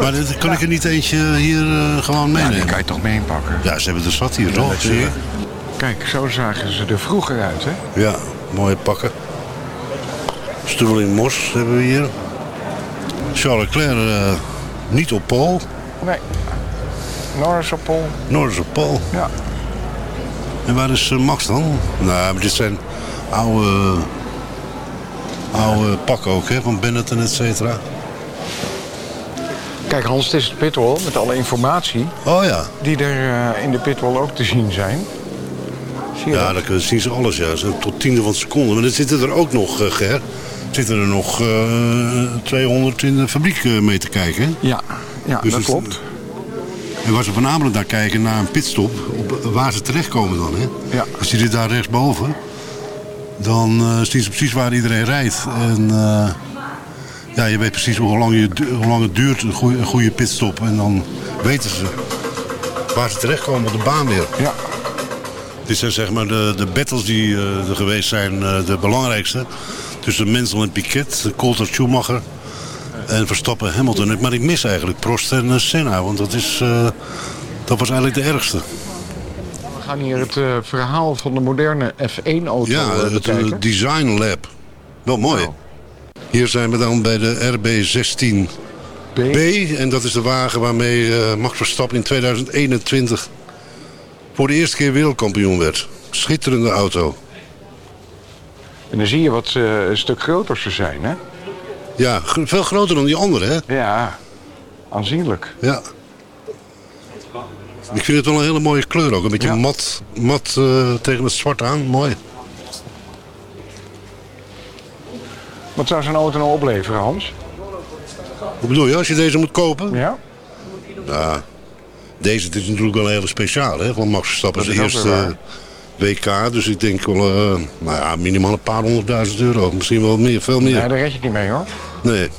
[SPEAKER 10] Maar dat, kan ik er niet eentje hier eh, gewoon meenemen?
[SPEAKER 11] die kan je toch meenpakken?
[SPEAKER 10] Ja, ze hebben er zat hier, toch? Zie je?
[SPEAKER 11] Kijk, zo zagen ze er vroeger uit, hè?
[SPEAKER 10] Ja, mooie pakken. Stuveling Mos hebben we hier. Charles Leclerc eh, niet op Paul.
[SPEAKER 11] Nee. Op
[SPEAKER 10] Paul.
[SPEAKER 11] Ja.
[SPEAKER 10] En waar is eh, Max dan? Nou, maar dit zijn oude, oude pakken ook, hè? Van Benetton, et cetera.
[SPEAKER 11] Kijk, Hans, het is het pitwall met alle informatie.
[SPEAKER 10] Oh ja.
[SPEAKER 11] Die er eh, in de pitwall ook te zien zijn. Zie je
[SPEAKER 10] Ja,
[SPEAKER 11] dat?
[SPEAKER 10] dan zien ze alles, ja. Tot tiende van seconde. Maar er zitten er ook nog, eh, Ger. Zitten er nog eh 200 in de fabriek mee te kijken. hè?
[SPEAKER 11] Ja, ja
[SPEAKER 10] Dus
[SPEAKER 11] dat klopt.
[SPEAKER 10] En waar ze voornamelijk naar kijken, naar een pitstop, op waar ze terechtkomen dan. Hè?
[SPEAKER 11] Ja.
[SPEAKER 10] Als je dit daar rechtsboven, dan eh, zien ze precies waar iedereen rijdt. En eh, ja, je weet precies hoe lang, je, hoe lang het duurt, een goede, een goede pitstop. En dan weten ze waar ze terechtkomen op de baan weer.
[SPEAKER 11] Ja.
[SPEAKER 10] Dit zijn zeg maar de, de battles die eh, er geweest zijn, eh, de belangrijkste. Tussen Mansell en Piquet, Coulter Schumacher en Verstappen Hamilton. Maar ik mis eigenlijk Prost en eh, Senna, want dat, is, eh, dat was eigenlijk de ergste.
[SPEAKER 11] We gaan hier het eh, verhaal van de moderne F1-auto
[SPEAKER 10] Ja, het Design Lab. Wel mooi. Hier zijn we dan bij de RB16 B. En dat is de wagen waarmee eh, Max Verstappen in 2021 voor de eerste keer wereldkampioen werd. Schitterende auto.
[SPEAKER 11] En dan zie je wat eh, een stuk groter ze zijn, hè?
[SPEAKER 10] Ja, veel groter dan die andere, hè?
[SPEAKER 11] Ja, aanzienlijk.
[SPEAKER 10] Ja. Ik vind het wel een hele mooie kleur ook. Een beetje mat, mat eh, tegen het zwart aan. Mooi.
[SPEAKER 11] Wat zou zo'n auto nou opleveren, Hans?
[SPEAKER 10] Hoe bedoel je, als je deze moet kopen?
[SPEAKER 11] Ja.
[SPEAKER 10] Nou, deze dit is natuurlijk wel een hele speciale, hè? Van Max Verstappen. De
[SPEAKER 11] is ook
[SPEAKER 10] eerste. WK. Dus ik denk wel, eh, nou ja, minimaal een paar honderdduizend euro. Misschien wel meer, veel meer.
[SPEAKER 11] Nee, daar red je niet mee hoor.
[SPEAKER 10] Nee.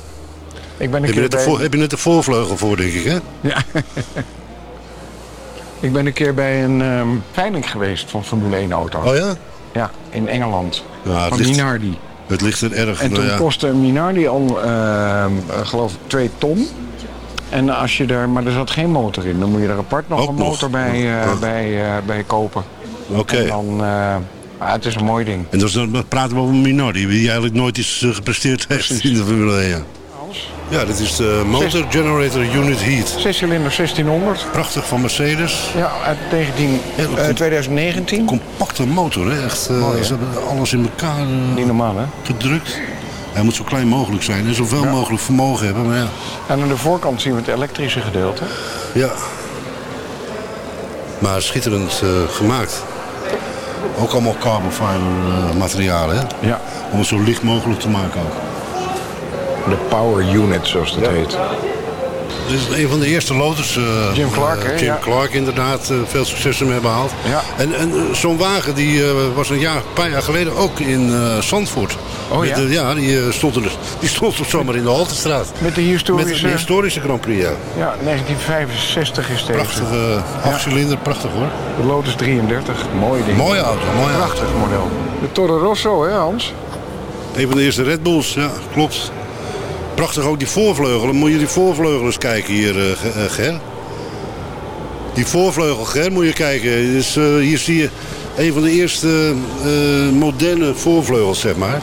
[SPEAKER 11] Ik ben een
[SPEAKER 10] Heb je,
[SPEAKER 11] keer
[SPEAKER 10] net de
[SPEAKER 11] bij...
[SPEAKER 10] voor, heb je net de voorvleugel voor, denk ik, hè?
[SPEAKER 11] Ja. *laughs* ik ben een keer bij een ehm, veiling geweest van Formule 1 auto's.
[SPEAKER 10] Oh ja?
[SPEAKER 11] Ja, in Engeland.
[SPEAKER 10] Ja,
[SPEAKER 11] van
[SPEAKER 10] ligt-
[SPEAKER 11] Minardi.
[SPEAKER 10] Het ligt er erg.
[SPEAKER 11] En
[SPEAKER 10] nou
[SPEAKER 11] toen
[SPEAKER 10] ja.
[SPEAKER 11] kostte Minardi al, ehm, eh, geloof ik, 2 ton. En als je er, maar er zat geen motor in. Dan moet je er apart nog
[SPEAKER 10] Ook
[SPEAKER 11] een
[SPEAKER 10] nog?
[SPEAKER 11] motor bij, eh, bij, eh, bij kopen.
[SPEAKER 10] Oké.
[SPEAKER 11] En dan, eh, ah, het is een mooi ding.
[SPEAKER 10] En dan praten we over Minardi, die eigenlijk nooit iets eh, gepresteerd heeft in de Formule 1. Ja. Ja, dit is de Motor Generator Unit Heat.
[SPEAKER 11] Zes cilinder 1600.
[SPEAKER 10] Prachtig van Mercedes.
[SPEAKER 11] Ja, uit 19, eh, 2019.
[SPEAKER 10] Compacte motor, hè? Echt, eh,
[SPEAKER 11] Mooi,
[SPEAKER 10] ze hebben alles in elkaar eh,
[SPEAKER 11] Niet normaal, hè?
[SPEAKER 10] gedrukt. Hij moet zo klein mogelijk zijn en zoveel mogelijk vermogen hebben. Maar ja,
[SPEAKER 11] En aan de voorkant zien we het elektrische gedeelte.
[SPEAKER 10] ja. Maar schitterend eh, gemaakt. Ook allemaal carbon fiber eh, materialen, hè?
[SPEAKER 11] Ja.
[SPEAKER 10] Om het zo licht mogelijk te maken ook.
[SPEAKER 11] De power unit, zoals dat heet.
[SPEAKER 10] Dit is een van de eerste Lotus. eh,
[SPEAKER 11] Jim Clark,
[SPEAKER 10] eh,
[SPEAKER 11] hè?
[SPEAKER 10] Jim
[SPEAKER 11] Ja.
[SPEAKER 10] Clark, inderdaad. veel succes ermee behaald.
[SPEAKER 11] Ja.
[SPEAKER 10] En, en zo'n wagen die, was een, jaar, een paar jaar geleden ook in Zandvoort.
[SPEAKER 11] Oh, ja?
[SPEAKER 10] de- ja, die, eh, stond er, *laughs* die stond toch zomaar in de Haltestraat.
[SPEAKER 11] Met de historische...
[SPEAKER 10] Met de historische Grand Prix, ja.
[SPEAKER 11] Ja, 1965 is deze.
[SPEAKER 10] Prachtige achtcilinder, prachtig hoor.
[SPEAKER 11] De Lotus 33. Mooi ding.
[SPEAKER 10] Mooie auto, auto.
[SPEAKER 11] Prachtig model. De Toro Rosso, hè Hans?
[SPEAKER 10] Een van de eerste Red Bulls, ja, klopt. Prachtig ook die voorvleugelen. Moet je die voorvleugel eens kijken hier, eh, eh, Ger. Die voorvleugel, Ger, moet je kijken. Dus, hier zie je een van de eerste moderne voorvleugels, zeg maar.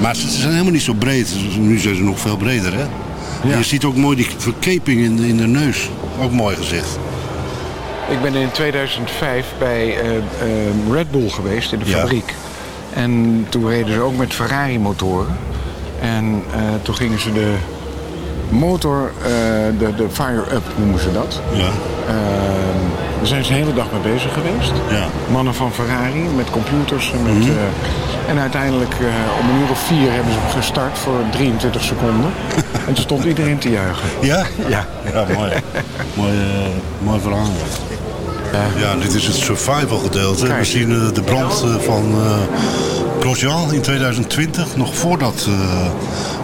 [SPEAKER 10] Maar ze zijn helemaal niet zo breed. Nu zijn ze nog veel breder, hè. Je ziet ook mooi die verkeping in, in de neus. Ook mooi gezicht.
[SPEAKER 11] Ik ben in 2005 bij eh, eh, Red Bull geweest in de
[SPEAKER 10] Ja.
[SPEAKER 11] fabriek. En toen reden ze ook met Ferrari motoren. En eh, toen gingen ze de motor, de, de fire-up noemen ze dat.
[SPEAKER 10] Ja.
[SPEAKER 11] Daar zijn ze de hele dag mee bezig geweest.
[SPEAKER 10] Ja.
[SPEAKER 11] Mannen van Ferrari met computers. En, met,
[SPEAKER 10] Mhm.
[SPEAKER 11] eh, en uiteindelijk eh, om een uur of vier hebben ze gestart voor 23 seconden. *laughs* en toen stond iedereen te juichen.
[SPEAKER 10] Ja?
[SPEAKER 11] Ja.
[SPEAKER 10] Ja, mooi. mooi, eh, mooi verhaal. Ja, dit is het survival gedeelte. We zien de brand van eh Grosjean in 2020, nog voordat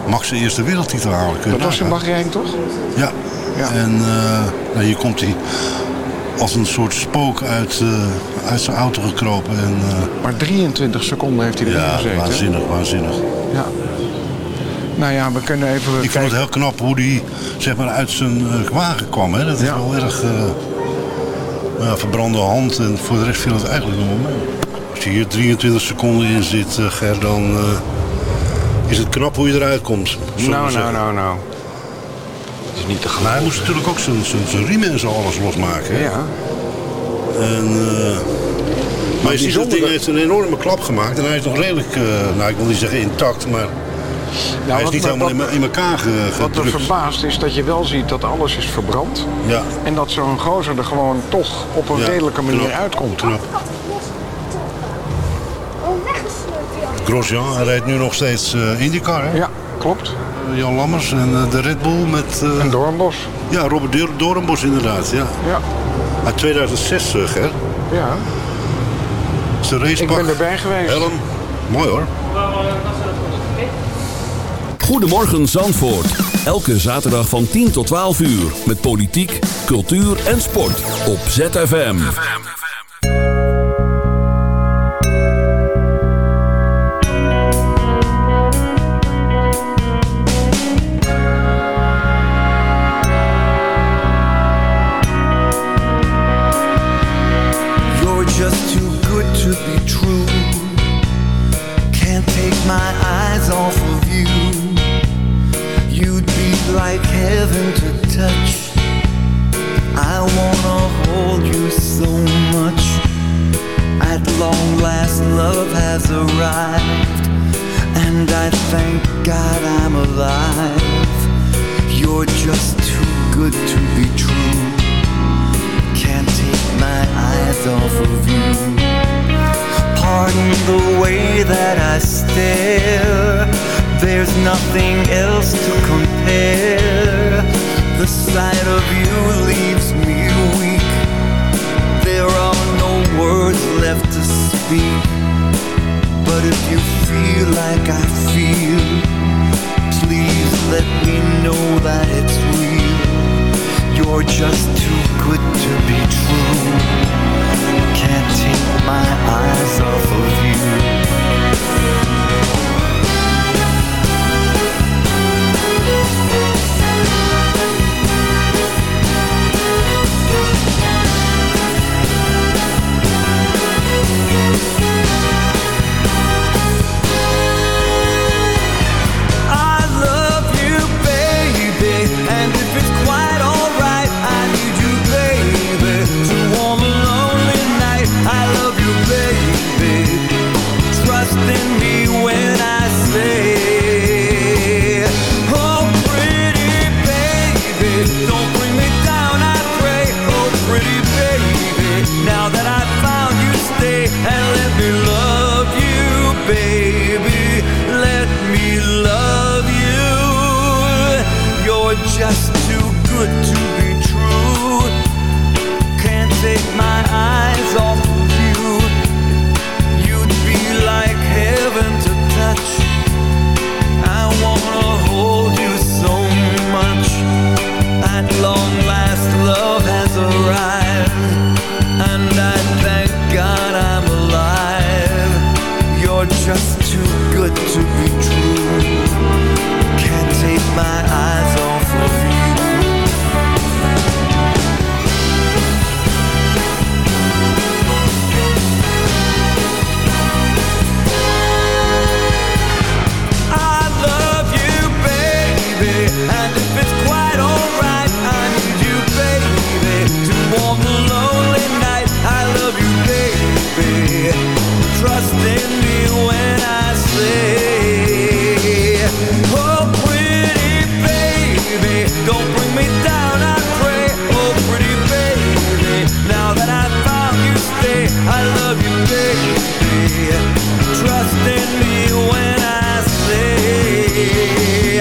[SPEAKER 10] Max de eerste wereldtitel je
[SPEAKER 11] Dat was in. Bahrein toch?
[SPEAKER 10] Ja. En eh, nou, hier komt hij als een soort spook uit, eh, uit zijn auto gekropen. En, eh,
[SPEAKER 11] Maar 23 seconden heeft hij erin
[SPEAKER 10] ja,
[SPEAKER 11] gezeten.
[SPEAKER 10] waanzinnig, waanzinnig.
[SPEAKER 11] Ja. Nou ja, we kunnen even
[SPEAKER 10] Ik vond het heel knap hoe hij zeg maar, uit zijn eh, wagen kwam. Hè? Dat is wel erg ja, verbrande hand en voor de rest viel het eigenlijk nog wel mee. Als je hier 23 seconden in zit, Ger, dan is het knap hoe je eruit komt. we
[SPEAKER 11] Nou, nou,
[SPEAKER 10] zeggen.
[SPEAKER 11] nou, nou. Het is niet te
[SPEAKER 10] Maar hij moest natuurlijk ook zijn, zijn, zijn riemen en zo alles losmaken. Hè?
[SPEAKER 11] Ja.
[SPEAKER 10] En, eh, maar je ziet dat ding heeft een enorme klap gemaakt en hij is nog redelijk, eh, nou ik wil niet zeggen intact, maar hij is niet helemaal in,
[SPEAKER 11] wat-
[SPEAKER 10] in elkaar ge-
[SPEAKER 11] Wat me
[SPEAKER 10] gedrukt.
[SPEAKER 11] verbaast is dat je wel ziet dat alles is verbrand.
[SPEAKER 10] Ja.
[SPEAKER 11] En dat zo'n gozer er gewoon toch op een
[SPEAKER 10] Ja,
[SPEAKER 11] redelijke manier
[SPEAKER 10] knap,
[SPEAKER 11] uitkomt.
[SPEAKER 10] Grosjean, hij rijdt nu nog steeds eh IndyCar, hè?
[SPEAKER 11] Ja, klopt.
[SPEAKER 10] Eh, Jan Lammers en eh, de Red Bull met... eh,
[SPEAKER 11] en Doornbos.
[SPEAKER 10] Ja, Robert Doornbos inderdaad, ja.
[SPEAKER 11] Ja.
[SPEAKER 10] Uit 2006 terug, hè?
[SPEAKER 11] Ja.
[SPEAKER 10] Zijn racepak.
[SPEAKER 11] Ik ben erbij geweest.
[SPEAKER 10] Helm. Mooi hoor.
[SPEAKER 4] Goedemorgen Zandvoort. Elke zaterdag van 10 tot 12 uur. Met politiek, cultuur en sport. Op ZFM.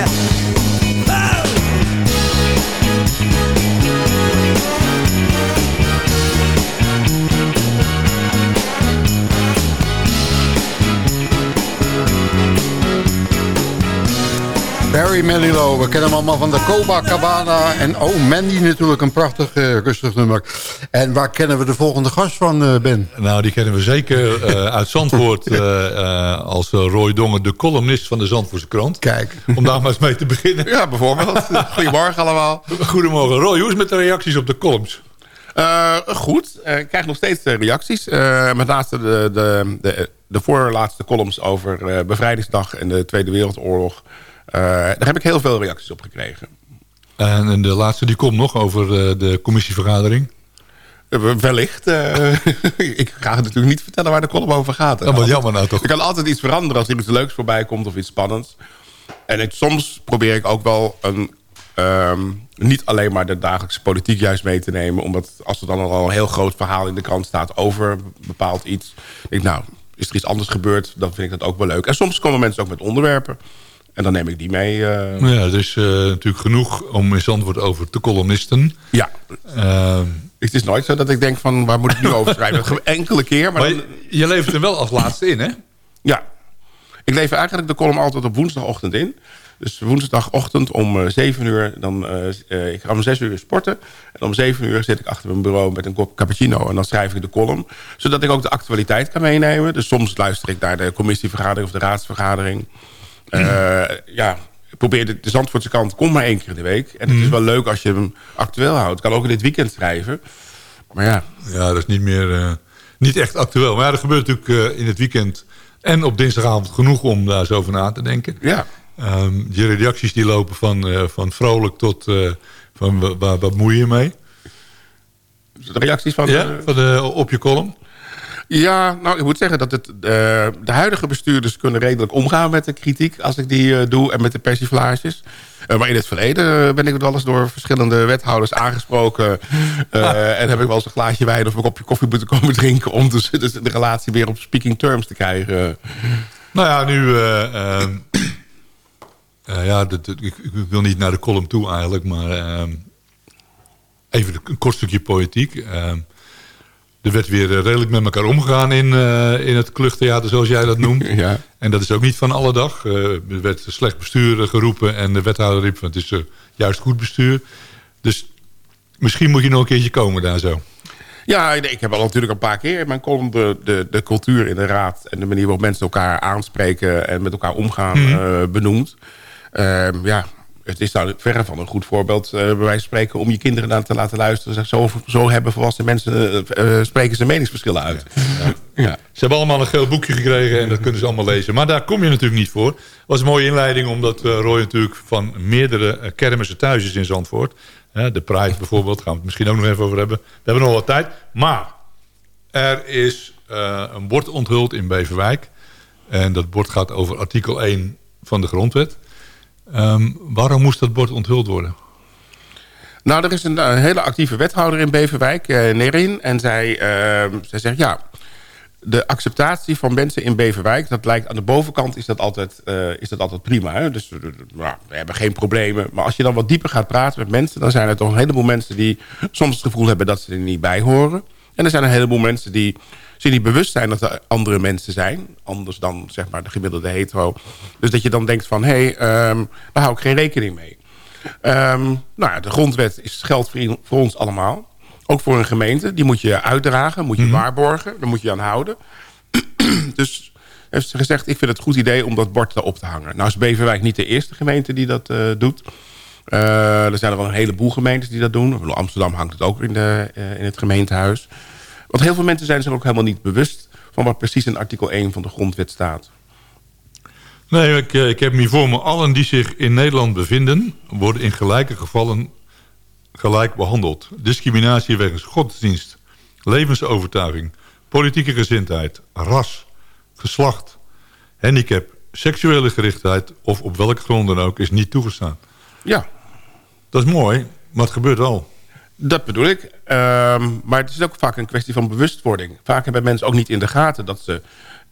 [SPEAKER 14] yeah.
[SPEAKER 6] Barry Manilow, we kennen hem allemaal van de Copacabana. En oh, Mandy natuurlijk, een prachtig eh, rustig nummer. En waar kennen we de volgende gast van, eh, Ben?
[SPEAKER 7] Nou, die kennen we zeker *laughs* eh, uit Zandvoort eh, eh, als Roy Dongen, de columnist van de Zandvoortse krant.
[SPEAKER 6] Kijk.
[SPEAKER 7] Om daar maar eens mee te beginnen.
[SPEAKER 15] Ja, bijvoorbeeld. *laughs* Goedemorgen allemaal.
[SPEAKER 7] Goedemorgen. Roy, hoe is het met de reacties op de columns?
[SPEAKER 15] Eh, goed, Eh, ik krijg nog steeds reacties. Eh, met laatste de, de, de, de voorlaatste columns over eh, Bevrijdingsdag en de Tweede Wereldoorlog. Eh, daar heb ik heel veel reacties op gekregen.
[SPEAKER 7] En, en de laatste die komt nog over eh, de commissievergadering.
[SPEAKER 15] Eh, wellicht. *laughs* ik ga natuurlijk niet vertellen waar de column over gaat.
[SPEAKER 7] Ja, wat jammer nou toch.
[SPEAKER 15] Er kan altijd iets veranderen als er iets leuks voorbij komt of iets spannends. En ik, soms probeer ik ook wel een, ehm, niet alleen maar de dagelijkse politiek juist mee te nemen. Omdat als er dan al een heel groot verhaal in de krant staat over bepaald iets. denk ik, nou, is er iets anders gebeurd, dan vind ik dat ook wel leuk. En soms komen mensen ook met onderwerpen. En dan neem ik die mee. eh.
[SPEAKER 7] Nou ja, er is eh, natuurlijk genoeg om in Zandvoort over te columnisten.
[SPEAKER 15] Ja.
[SPEAKER 7] Ehm,
[SPEAKER 15] Het is nooit zo dat ik denk van, waar moet ik nu over schrijven? *laughs* Enkele keer. Maar,
[SPEAKER 7] maar
[SPEAKER 15] dan-
[SPEAKER 7] je, je levert er wel als laatste in, hè?
[SPEAKER 15] Ja. Ik lever eigenlijk de column altijd op woensdagochtend in. Dus woensdagochtend om eh, 7 uur, dan, eh, eh, ik ga om 6 uur sporten. En om 7 uur zit ik achter mijn bureau met een kop cappuccino. En dan schrijf ik de column. Zodat ik ook de actualiteit kan meenemen. Dus soms luister ik naar de commissievergadering of de raadsvergadering. Eh, ja, probeer de, de Zandvoortse kant, komt maar één keer in de week. En het is wel leuk als je hem actueel houdt. Kan ook in dit weekend schrijven. Maar ja.
[SPEAKER 7] Ja, dat is niet meer... eh, niet echt actueel. Maar ja, er gebeurt natuurlijk eh, in het weekend en op dinsdagavond genoeg om daar zo over na te denken.
[SPEAKER 15] Ja.
[SPEAKER 7] Ehm, die reacties die lopen van, van vrolijk tot van wa- waar, wat moei je mee?
[SPEAKER 15] De reacties van...
[SPEAKER 7] Ja, van de, op je column?
[SPEAKER 15] Ja, nou, ik moet zeggen dat het, eh, de huidige bestuurders kunnen redelijk omgaan met de kritiek... als ik die eh, doe en met de persiflages. Eh, maar in het verleden ben ik wel eens door verschillende wethouders aangesproken... *laughs* en heb ik wel eens een glaasje wijn of een kopje koffie moeten komen *laughs* drinken... om dus, dus de relatie weer op speaking terms te krijgen.
[SPEAKER 7] Nou ja, nu... eh, ehm, *clears throat* eh, ja, dat, ik, ik wil niet naar de column toe eigenlijk, maar... ehm, even een kort stukje politiek. Er werd weer eh, redelijk met elkaar omgegaan in, eh, in het kluchttheater, zoals jij dat noemt. *laughs*
[SPEAKER 15] Ja.
[SPEAKER 7] En dat is ook niet van alle dag. Eh, er werd slecht bestuur geroepen en de wethouder riep van het is eh, juist goed bestuur. Dus misschien moet je nog een keertje komen daar zo.
[SPEAKER 15] Ja, ik heb al natuurlijk een paar keer in mijn column de, de, de cultuur in de raad... en de manier waarop mensen elkaar aanspreken en met elkaar omgaan
[SPEAKER 7] Mhm.
[SPEAKER 15] benoemd. Ehm, ja, het is daar verre van een goed voorbeeld, eh, bij wijze van spreken... om je kinderen naar te laten luisteren. Zeg, Zo, zo hebben volwassen mensen, eh, eh, spreken ze meningsverschillen uit. Ja.
[SPEAKER 7] Ze hebben allemaal een geel boekje gekregen en dat kunnen ze allemaal lezen. Maar daar kom je natuurlijk niet voor. was een mooie inleiding omdat Roy natuurlijk van meerdere kermissen thuis is in Zandvoort. De Pride bijvoorbeeld, gaan we het misschien ook nog even over hebben. We hebben nog wat tijd. Maar er is een bord onthuld in Beverwijk. En dat bord gaat over artikel 1 van de grondwet. Ehm, waarom moest dat bord onthuld worden?
[SPEAKER 15] Nou, er is een, hele actieve wethouder in Beverwijk, eh Nerin. En zij, eh, zij zegt, ja, de acceptatie van mensen in Beverwijk... dat lijkt aan de bovenkant is dat altijd, eh, is dat altijd prima. Dus eh, nou, we hebben geen problemen. Maar als je dan wat dieper gaat praten met mensen... dan zijn er toch een heleboel mensen die soms het gevoel hebben... dat ze er niet bij horen. En er zijn een heleboel mensen die zich niet bewust zijn... dat er andere mensen zijn. Anders dan zeg maar de gemiddelde hetero. Dus dat je dan denkt van... hé, hey, ehm, daar hou ik geen rekening mee. Ehm, nou ja, de grondwet is geldt voor, voor ons allemaal. Ook voor een gemeente. Die moet je uitdragen, moet je waarborgen. Daar moet je aan houden. *clears throat* dus heeft ze gezegd, ik vind het een goed idee om dat bord erop te hangen. Nou is Beverwijk niet de eerste gemeente die dat eh, doet. Eh, er zijn er wel een heleboel gemeentes die dat doen. Amsterdam hangt het ook in, de, eh, in het gemeentehuis. Want heel veel mensen zijn zich ook helemaal niet bewust... van wat precies in artikel 1 van de grondwet staat.
[SPEAKER 7] Nee, ik, eh, ik heb hier voor me. Allen die zich in Nederland bevinden... worden in gelijke gevallen gelijk behandeld. Discriminatie wegens godsdienst, levensovertuiging... politieke gezindheid, ras, geslacht, handicap... seksuele gerichtheid of op welke grond dan ook is niet toegestaan.
[SPEAKER 15] Ja.
[SPEAKER 7] Dat is mooi, maar het gebeurt wel.
[SPEAKER 15] Dat bedoel ik. Ehm, maar het is ook vaak een kwestie van bewustwording. Vaak hebben mensen ook niet in de gaten dat ze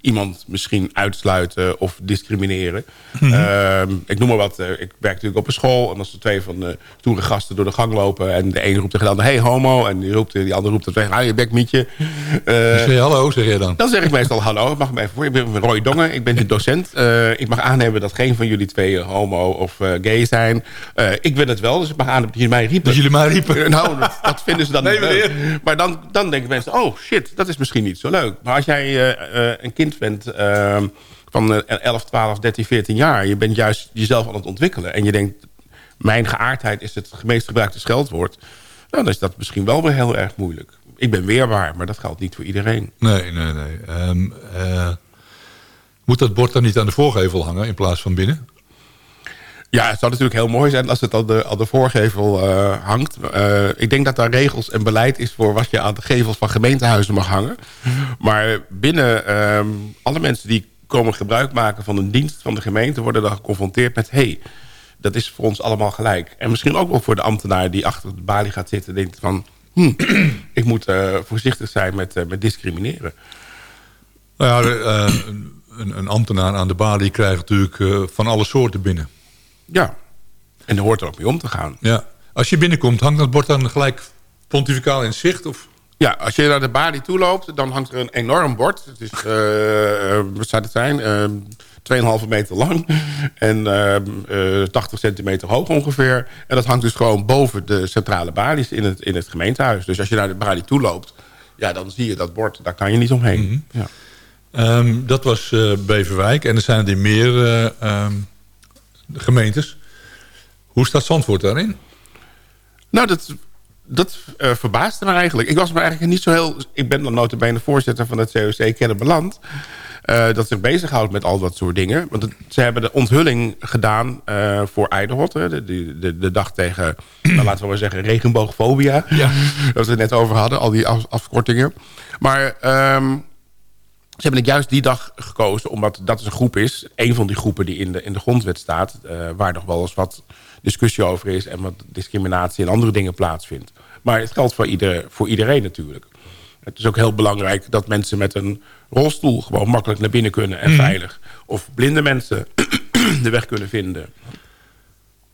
[SPEAKER 15] iemand misschien uitsluiten of discrimineren.
[SPEAKER 7] Mhm.
[SPEAKER 15] Ehm, ik noem maar wat. eh, ik werk natuurlijk op een school. En als er twee van de stoere gasten door de gang lopen... en de een roept tegen de ander, hey homo. En die, roept, die ander roept er tegen, hou je bek mietje. Eh,
[SPEAKER 7] zeg je hallo, zeg je dan?
[SPEAKER 15] Dan zeg ik meestal hallo. Ik mag me even voor. Ik ben Roy Dongen. Ik ben de docent. Eh, ik mag aannemen dat geen van jullie twee homo of gay zijn. Ik ben het wel, dus ik mag aannemen dat jullie mij riepen.
[SPEAKER 7] Dat jullie mij riepen?
[SPEAKER 15] nou, dat, dat vinden ze dan
[SPEAKER 7] Nee.
[SPEAKER 15] Maar dan, dan denken mensen, oh shit, dat is misschien niet zo leuk. Maar als jij een kind bent eh, van eh, 11, 12, 13, 14 jaar... je bent juist jezelf aan het ontwikkelen... en je denkt, mijn geaardheid is het meest gebruikte scheldwoord... nou, dan is dat misschien wel weer heel erg moeilijk. Ik ben weerbaar, maar dat geldt niet voor iedereen.
[SPEAKER 7] Nee, nee, nee. Ehm, eh, moet dat bord dan niet aan de voorgevel hangen in plaats van binnen?
[SPEAKER 15] Ja, het zou natuurlijk heel mooi zijn als het aan de, aan de voorgevel eh, hangt. Eh, ik denk dat daar regels en beleid is voor wat je aan de gevels van gemeentehuizen mag hangen. Maar binnen ehm, alle mensen die komen gebruik maken van een dienst van de gemeente... worden dan geconfronteerd met... hey, dat is voor ons allemaal gelijk. En misschien ook wel voor de ambtenaar die achter de balie gaat zitten... denkt van, hm, *clears throat* ik moet eh, voorzichtig zijn met, met discrimineren.
[SPEAKER 7] Nou ja, een, een ambtenaar aan de balie krijgt natuurlijk van alle soorten binnen.
[SPEAKER 15] Ja, en er hoort er ook mee om te gaan.
[SPEAKER 7] Ja. Als je binnenkomt, hangt dat bord dan gelijk pontificaal in zicht? Of?
[SPEAKER 15] Ja, als je naar de balie toe loopt, dan hangt er een enorm bord. Het is, eh, eh, wat zou het zijn? Eh, 2,5 meter lang *laughs* en eh, 80 centimeter hoog ongeveer. En dat hangt dus gewoon boven de centrale balies in het, in het gemeentehuis. Dus als je naar de balie toe loopt, ja, dan zie je dat bord. Daar kan je niet omheen. ja.
[SPEAKER 7] Ehm, dat was Beverwijk en er zijn er meer eh, ehm, gemeentes. Hoe staat Zandvoort daarin?
[SPEAKER 15] Nou, dat, dat eh, verbaasde me eigenlijk. Ik was me eigenlijk niet zo heel... Ik ben dan notabene voorzitter van het COC Kennemerland. eh dat zich bezighoudt met al dat soort dingen. Want het- ze hebben de onthulling gedaan eh, voor Eiderhot. hè, De, de, de, dag tegen, nou, laten we maar zeggen, regenboogfobia.
[SPEAKER 7] Ja.
[SPEAKER 15] Dat we het net over hadden, al die af- afkortingen. Maar ehm, ze hebben het juist die dag gekozen, omdat dat is een groep is. Een van die groepen die in de, in de grondwet staat. eh, waar nog wel eens wat discussie over is. En wat discriminatie en andere dingen plaatsvindt. Maar het geldt voor, ieder, voor iedereen natuurlijk. Het is ook heel belangrijk dat mensen met een rolstoel... gewoon makkelijk naar binnen kunnen en
[SPEAKER 7] Mhm.
[SPEAKER 15] veilig. Of blinde mensen *clears throat* de weg kunnen vinden.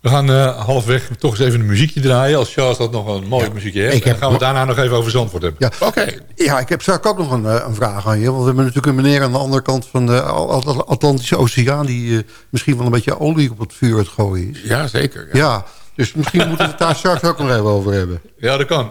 [SPEAKER 7] We gaan eh, halfweg toch eens even een muziekje draaien. Als Charles dat nog een mooi muziekje heeft. dan gaan we het daarna nog even over Zandvoort hebben.
[SPEAKER 6] Ja.
[SPEAKER 15] Oké.
[SPEAKER 6] Ja, ik heb straks ook nog een, eh, een vraag aan je. Want we hebben natuurlijk een meneer aan de andere kant van de At- At- Atlantische Oceaan... die eh, misschien wel een beetje olie op het vuur het gooien is.
[SPEAKER 15] Ja, zeker.
[SPEAKER 6] Ja, dus misschien moeten we het daar *laughs* straks ook nog even over hebben.
[SPEAKER 7] Ja, dat kan.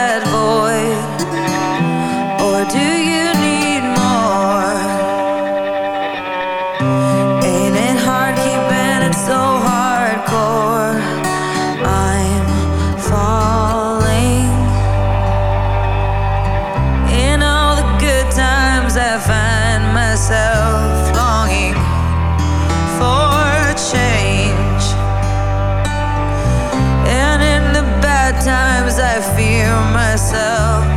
[SPEAKER 16] myself.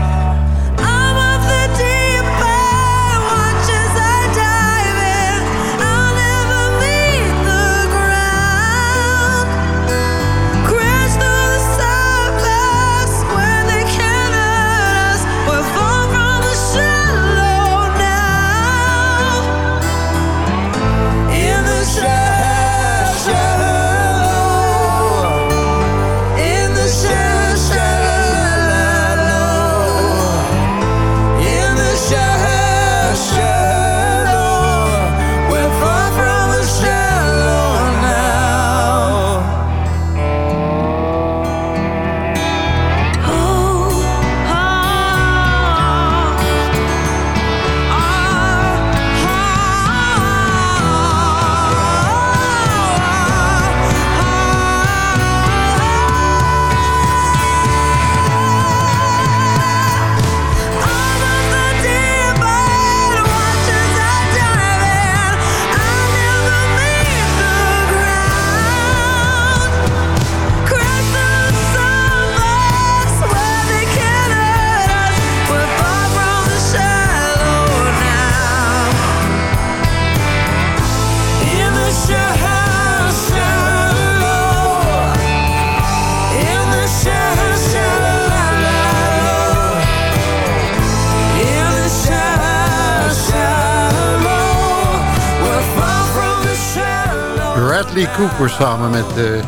[SPEAKER 6] Cooper samen met eh,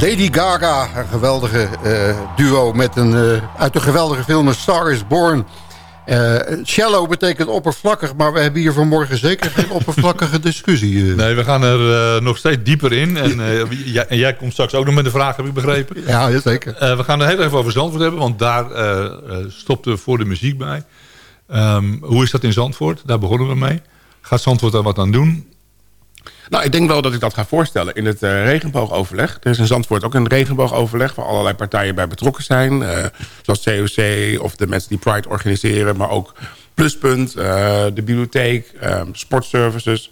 [SPEAKER 6] Lady Gaga. Een geweldige eh, duo met een, eh, uit de geweldige film Star is Born. Shallow betekent oppervlakkig, maar we hebben hier vanmorgen zeker geen oppervlakkige discussie.
[SPEAKER 7] Nee, we gaan er nog steeds dieper in. En, jij, en jij komt straks ook nog met een vraag, heb ik begrepen.
[SPEAKER 6] Ja, zeker.
[SPEAKER 7] We gaan er heel even over Zandvoort hebben, want daar stopten we voor de muziek bij. Ehm, hoe is dat in Zandvoort? Daar begonnen we mee. Gaat Zandvoort daar wat aan doen?
[SPEAKER 15] Nou, ik denk wel dat ik dat ga voorstellen in het eh, regenboogoverleg. Er is in Zandvoort ook een regenboogoverleg... waar allerlei partijen bij betrokken zijn. eh, zoals COC of de mensen die Pride organiseren... maar ook Pluspunt, eh, de bibliotheek, eh, sportservices.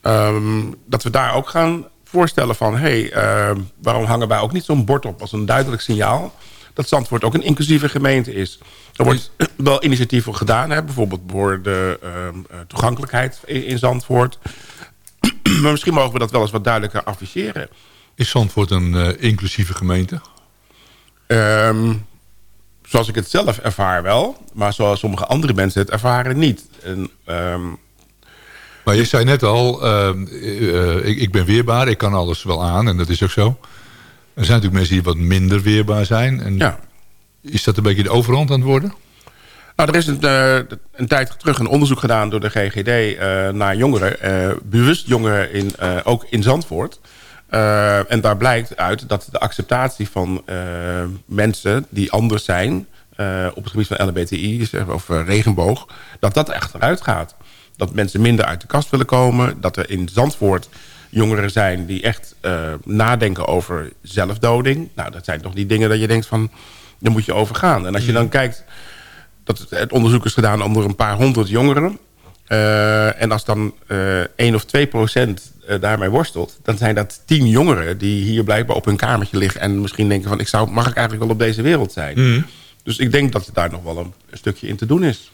[SPEAKER 15] Ehm, dat we daar ook gaan voorstellen van... hé, hey, eh, waarom hangen wij ook niet zo'n bord op als een duidelijk signaal... dat Zandvoort ook een inclusieve gemeente is. Er wordt *clears throat* wel initiatieven gedaan, hè, bijvoorbeeld voor de ehm, toegankelijkheid in, in Zandvoort... *clears throat* maar misschien mogen we dat wel eens wat duidelijker afficheren.
[SPEAKER 7] Is Zandvoort een eh, inclusieve gemeente?
[SPEAKER 15] Ehm, zoals ik het zelf ervaar wel. Maar zoals sommige andere mensen het ervaren niet. En, ehm,
[SPEAKER 7] Maar je zei net al, ehm, eh, ik, ik ben weerbaar, ik kan alles wel aan en dat is ook zo. Er zijn natuurlijk mensen die wat minder weerbaar zijn. En
[SPEAKER 15] Ja.
[SPEAKER 7] Is dat een beetje de overhand aan het worden?
[SPEAKER 15] Nou, er is een, eh, een tijd terug een onderzoek gedaan door de GGD eh, naar jongeren. eh, bewust jongeren in, ook in Zandvoort. En daar blijkt uit dat de acceptatie van mensen die anders zijn... op het gebied van LHBTI zeg, of regenboog... dat dat echt eruit gaat. Dat mensen minder uit de kast willen komen. Dat er in Zandvoort jongeren zijn die echt nadenken over zelfdoding. Nou, dat zijn toch die dingen dat je denkt van... daar moet je over gaan. En als je dan kijkt dat het, onderzoek is gedaan onder een paar honderd jongeren. Eh, en als dan eh 1 of 2 procent eh, daarmee worstelt... dan zijn dat 10 jongeren die hier blijkbaar op hun kamertje liggen... en misschien denken van, ik zou, mag ik eigenlijk wel op deze wereld zijn?
[SPEAKER 7] Mhm.
[SPEAKER 15] Dus ik denk dat daar nog wel een, een stukje in te doen is.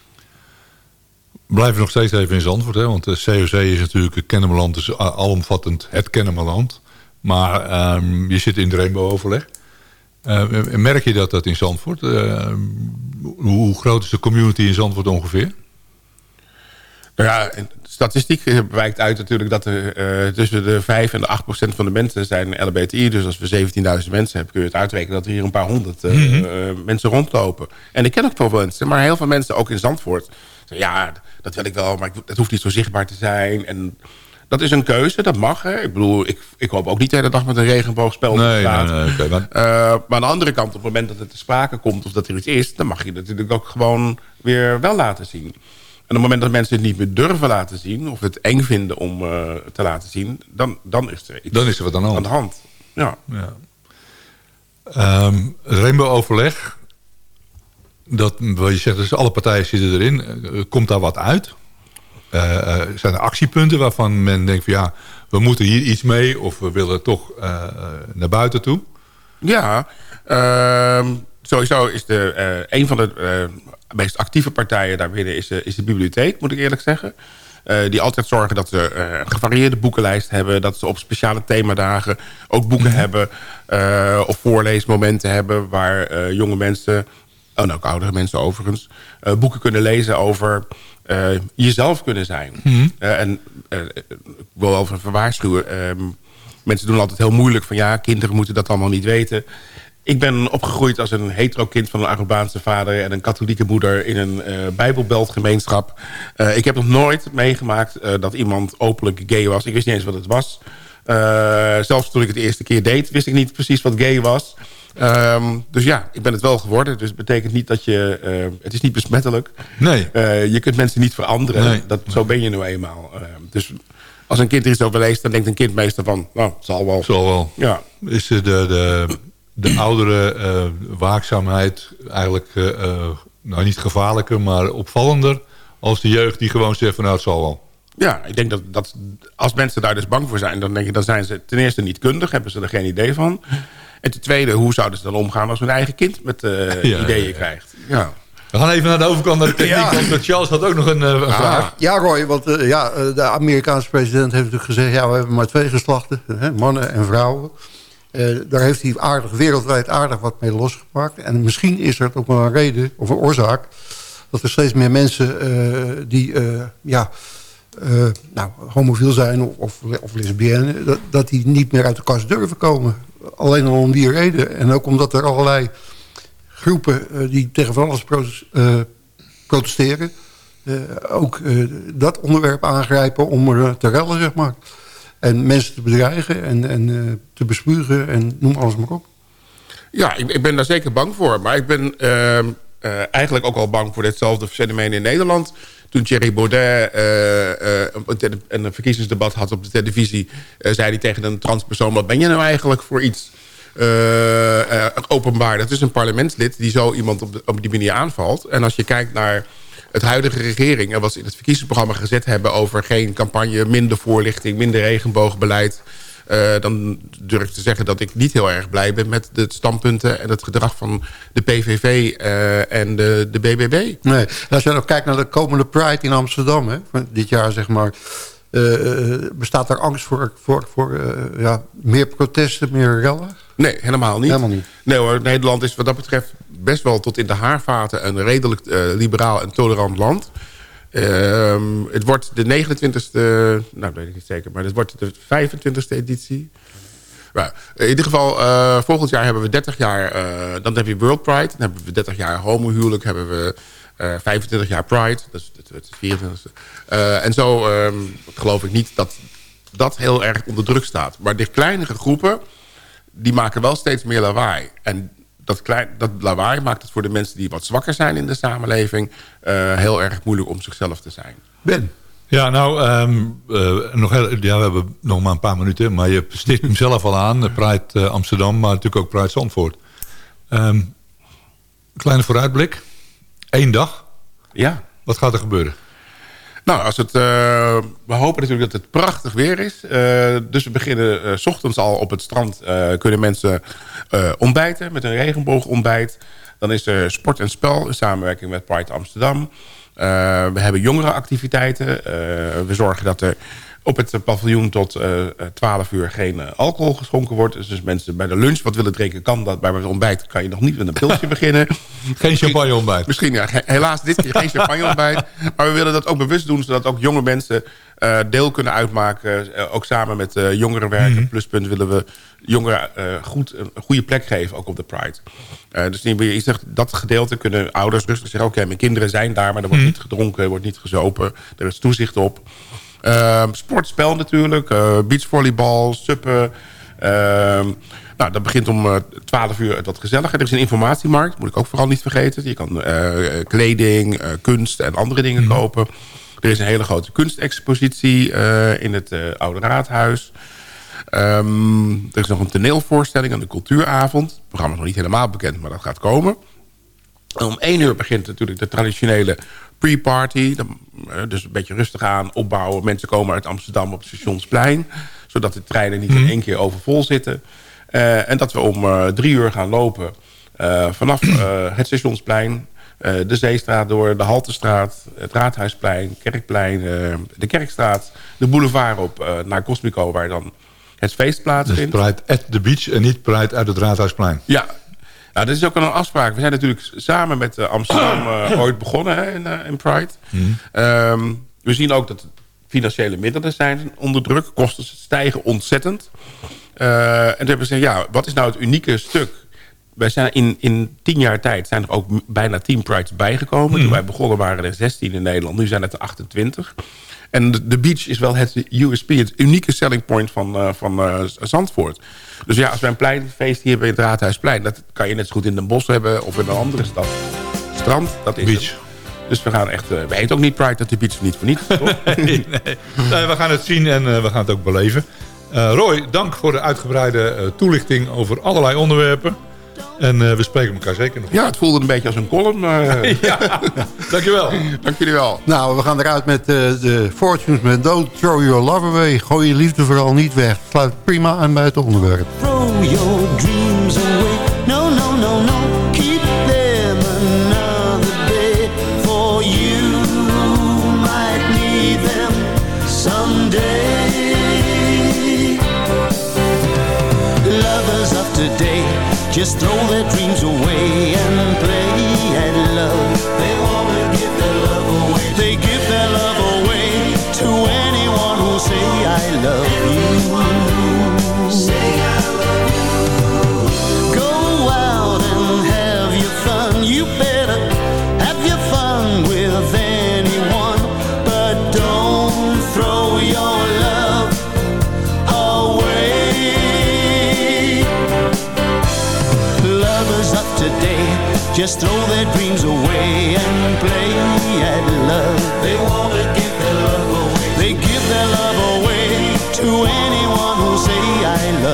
[SPEAKER 7] We blijven nog steeds even in Zandvoort, hè? want de COC is natuurlijk een Kennemerland, dus alomvattend het Kennemerland. Maar ehm, je zit in het Rainbow-overleg. Eh, merk je dat dat in Zandvoort? Eh, hoe, groot is de community in Zandvoort ongeveer?
[SPEAKER 15] Nou ja, statistiek eh, wijkt uit natuurlijk dat er tussen de 5 en de 8 procent van de mensen zijn LHBTI. Dus als we 17.000 mensen hebben, kun je het uitrekenen dat er hier een paar honderd
[SPEAKER 7] Mhm.
[SPEAKER 15] mensen rondlopen. En ik ken ook veel mensen, maar heel veel mensen ook in Zandvoort. zeggen, Ja, dat wil ik wel, maar het hoeft niet zo zichtbaar te zijn. En dat is een keuze, dat mag. Hè. Ik bedoel, ik, ik hoop ook niet de hele dag met een regenboogspel
[SPEAKER 7] Nee,
[SPEAKER 15] te staan.
[SPEAKER 7] nee, nee, maar-
[SPEAKER 15] Eh, maar aan de andere kant, op het moment dat het te sprake komt... of dat er iets is, dan mag je natuurlijk ook gewoon weer wel laten zien. En op het moment dat mensen het niet meer durven laten zien... of het eng vinden om eh, te laten zien... dan, dan is er iets
[SPEAKER 7] Dan is er wat aan de hand.
[SPEAKER 15] Aan de hand. Ja.
[SPEAKER 7] Ja. Ehm, Rainbow-overleg, dat, wat je zegt, dus alle partijen zitten erin. Eh, komt daar wat uit? Eh, eh, zijn er actiepunten waarvan men denkt van ja, we moeten hier iets mee... of we willen toch eh, naar buiten toe?
[SPEAKER 15] Ja, ehm, sowieso is de, een van de meest actieve partijen daar binnen is, de- is de bibliotheek, moet ik eerlijk zeggen. Die altijd zorgen dat ze een gevarieerde boekenlijst hebben. Dat ze op speciale themadagen ook boeken hebben. eh, of voorleesmomenten hebben waar jonge mensen, en ook oudere mensen overigens... boeken kunnen lezen over eh, jezelf kunnen zijn.
[SPEAKER 7] Mhm.
[SPEAKER 15] Eh, en eh, ik wil wel even waarschuwen. ehm, mensen doen altijd heel moeilijk van ja, kinderen moeten dat allemaal niet weten. Ik ben opgegroeid als een hetero kind van een Arubaanse vader... en een katholieke moeder in een bijbelbeltgemeenschap. Ik heb nog nooit meegemaakt dat iemand openlijk gay was. Ik wist niet eens wat het was. Zelfs toen ik het de eerste keer deed, wist ik niet precies wat gay was. Ehm, dus ja, ik ben het wel geworden. Dus het betekent niet dat je... eh, het is niet besmettelijk.
[SPEAKER 7] Nee.
[SPEAKER 15] Eh, je kunt mensen niet veranderen.
[SPEAKER 7] Nee.
[SPEAKER 15] Dat, zo ben je nu eenmaal. Eh, dus als een kind er iets over leest... dan denkt een kind meestal van... nou, het zal wel.
[SPEAKER 7] Zal wel.
[SPEAKER 15] Ja.
[SPEAKER 7] Is de, de, de, de oudere eh, waakzaamheid eigenlijk eh, nou niet gevaarlijker, maar opvallender... als de jeugd die gewoon zegt van nou, het zal wel.
[SPEAKER 15] Ja, ik denk dat, dat als mensen daar dus bang voor zijn... dan denk ik, dan zijn ze ten eerste niet kundig. Hebben ze er geen idee van. En ten tweede, hoe zouden ze dan omgaan... als hun eigen kind met eh, *laughs*
[SPEAKER 7] Ja,
[SPEAKER 15] ideeën
[SPEAKER 7] ja, ja.
[SPEAKER 15] krijgt? Ja.
[SPEAKER 7] We gaan even naar de overkant naar de techniek,
[SPEAKER 6] Ja.
[SPEAKER 7] want Charles had ook nog een, eh, vraag.
[SPEAKER 6] Ja, Roy, want eh, ja, de Amerikaanse president heeft natuurlijk gezegd... ja, we hebben maar twee geslachten, hè, mannen en vrouwen. Eh, daar heeft hij aardig, wereldwijd aardig wat mee losgemaakt. En misschien is er ook wel een reden of een oorzaak... dat er steeds meer mensen eh, die eh, ja, eh, nou, homofiel zijn of, of, of lesbienne... Dat, dat die niet meer uit de kast durven komen. Alleen al om die reden. En ook omdat er allerlei groepen eh, die tegen van alles eh, protesteren... eh, ook dat onderwerp aangrijpen om er te rellen, zeg maar. En mensen te bedreigen en, en te bespugen en noem alles maar op.
[SPEAKER 15] Ja, ik, ik ben daar zeker bang voor. Maar ik ben eh, eigenlijk ook al bang voor ditzelfde fenomeen in Nederland. Toen Thierry Baudet eh, eh, een, verkiezingsdebat had op de televisie... zei hij tegen een transpersoon... wat ben je nou eigenlijk voor iets openbaar? Dat is een parlementslid die zo iemand op, op die manier aanvalt. En als je kijkt naar het huidige regering... en wat ze in het verkiezingsprogramma gezet hebben... over geen campagne, minder voorlichting, minder regenboogbeleid... Eh, dan durf ik te zeggen dat ik niet heel erg blij ben met de standpunten en het gedrag van de PVV eh, en de, de BBB.
[SPEAKER 6] Nee, als je ook kijkt naar de komende Pride in Amsterdam... Hè, dit jaar, zeg maar... eh, bestaat er angst voor, voor, voor ja, meer protesten, meer rellen?
[SPEAKER 15] Nee, helemaal niet.
[SPEAKER 6] Helemaal niet.
[SPEAKER 15] Nee hoor, Nederland is wat dat betreft best wel tot in de haarvaten... een redelijk liberaal en tolerant land. Ehm, het wordt de 29e, nou weet ik niet zeker, maar het wordt de 25e editie. Maar in ieder geval, eh, volgend jaar hebben we 30 jaar, eh, dan heb je World Pride. Dan hebben we 30 jaar homohuwelijk, hebben we eh 25 jaar Pride. Dat is het, het 24e. Eh, en zo ehm, geloof ik niet dat dat heel erg onder druk staat. Maar de kleinere groepen, die maken wel steeds meer lawaai. En dat, klein, dat lawaai maakt het voor de mensen die wat zwakker zijn in de samenleving... eh, heel erg moeilijk om zichzelf te zijn.
[SPEAKER 6] Ben.
[SPEAKER 7] Ja, nou, ehm, eh, nog heel, ja, we hebben nog maar een paar minuten. Maar je sticht hem zelf al aan. Pride eh, Amsterdam, maar natuurlijk ook Pride Zandvoort. Ehm, kleine vooruitblik. Eén dag.
[SPEAKER 15] Ja.
[SPEAKER 7] Wat gaat er gebeuren?
[SPEAKER 15] Nou, als het, eh, we hopen natuurlijk dat het prachtig weer is. Eh, dus we beginnen eh, s ochtends al op het strand. kunnen mensen ontbijten met een regenboogontbijt. Dan is er sport en spel in samenwerking met Pride Amsterdam. We hebben jongerenactiviteiten. We zorgen dat er op het paviljoen tot eh 12 uur geen eh, alcohol geschonken wordt. Dus mensen bij de lunch wat willen drinken, kan dat. Bij het ontbijt kan je nog niet met een pilsje *laughs* beginnen.
[SPEAKER 7] Geen champagne ontbijt.
[SPEAKER 15] Misschien, ja. He- Helaas dit keer geen champagne ontbijt. *laughs* Maar we willen dat ook bewust doen, zodat ook jonge mensen eh, deel kunnen uitmaken. Eh, ook samen met jongerenwerken. Pluspunt willen we jongeren eh, goed, een goede plek geven, ook op de Pride. Eh, dus je zegt, dat gedeelte kunnen ouders rustig zeggen... oké, mijn kinderen zijn daar, maar er wordt niet gedronken, er wordt niet gezopen. Er is toezicht op. Ehm, sportspel natuurlijk, eh beachvolleybal, suppen. Ehm, nou, dat begint om eh, 12 uur wat gezelliger. Er is een informatiemarkt, moet ik ook vooral niet vergeten. Je kan eh, kleding, eh, kunst en andere dingen kopen. Er is een hele grote kunstexpositie eh, in het eh, Oude Raadhuis. Ehm, er is nog een toneelvoorstelling aan de Cultuuravond. Het programma is nog niet helemaal bekend, maar dat gaat komen. En om één uur begint natuurlijk de traditionele pre-party. Eh, Dus een beetje rustig aan, opbouwen. Mensen komen uit Amsterdam op het Stationsplein. Zodat de treinen niet in één keer overvol zitten. Eh, en dat we om eh, drie uur gaan lopen. vanaf *clears throat* het Stationsplein, de Zeestraat door, de Haltestraat... het Raadhuisplein, Kerkplein, de Kerkstraat... de boulevard op naar Cosmico, waar dan het feest
[SPEAKER 7] Dus
[SPEAKER 15] plaatsvindt.
[SPEAKER 7] Pride at the beach en niet Pride uit het Raadhuisplein.
[SPEAKER 15] Ja, nou, dat is ook een afspraak. We zijn natuurlijk samen met eh, Amsterdam *coughs* eh, ooit begonnen hè, in, eh, in Pride. Ehm, we zien ook dat financiële middelen zijn onder druk. Kosten stijgen ontzettend. En toen hebben we gezegd, ja, wat is nou het unieke stuk? Wij zijn in, in tien jaar tijd zijn er ook bijna tien Prides bijgekomen. Toen wij begonnen waren er 16 in Nederland. Nu zijn het er 28. En de, beach is wel het USP, het unieke selling point van, eh, van eh, Zandvoort. Dus ja, als wij een pleinfeest hier bij het Raadhuisplein... dat kan je net zo goed in Den Bosch hebben of in een andere stad. Strand, dat is
[SPEAKER 7] Beach.
[SPEAKER 15] het. Dus we gaan echt... eh, we heten ook niet Pride, dat de beach niet voor niets, toch? *laughs*
[SPEAKER 7] nee, nee. Nee, we gaan het zien en we gaan het ook beleven. Roy, dank voor de uitgebreide toelichting over allerlei onderwerpen. En eh, we spreken elkaar zeker nog.
[SPEAKER 15] Ja, het voelde een beetje als een column. eh. *laughs*
[SPEAKER 7] ja, dankjewel.
[SPEAKER 15] Dank jullie wel.
[SPEAKER 6] Nou, we gaan eruit met eh, de Fortunes met Don't Throw Your Love Away. Gooi je liefde vooral niet weg. Sluit prima aan bij het onderwerp.
[SPEAKER 14] Throw your dreams just throw their dreams away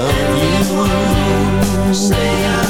[SPEAKER 14] love you. Say I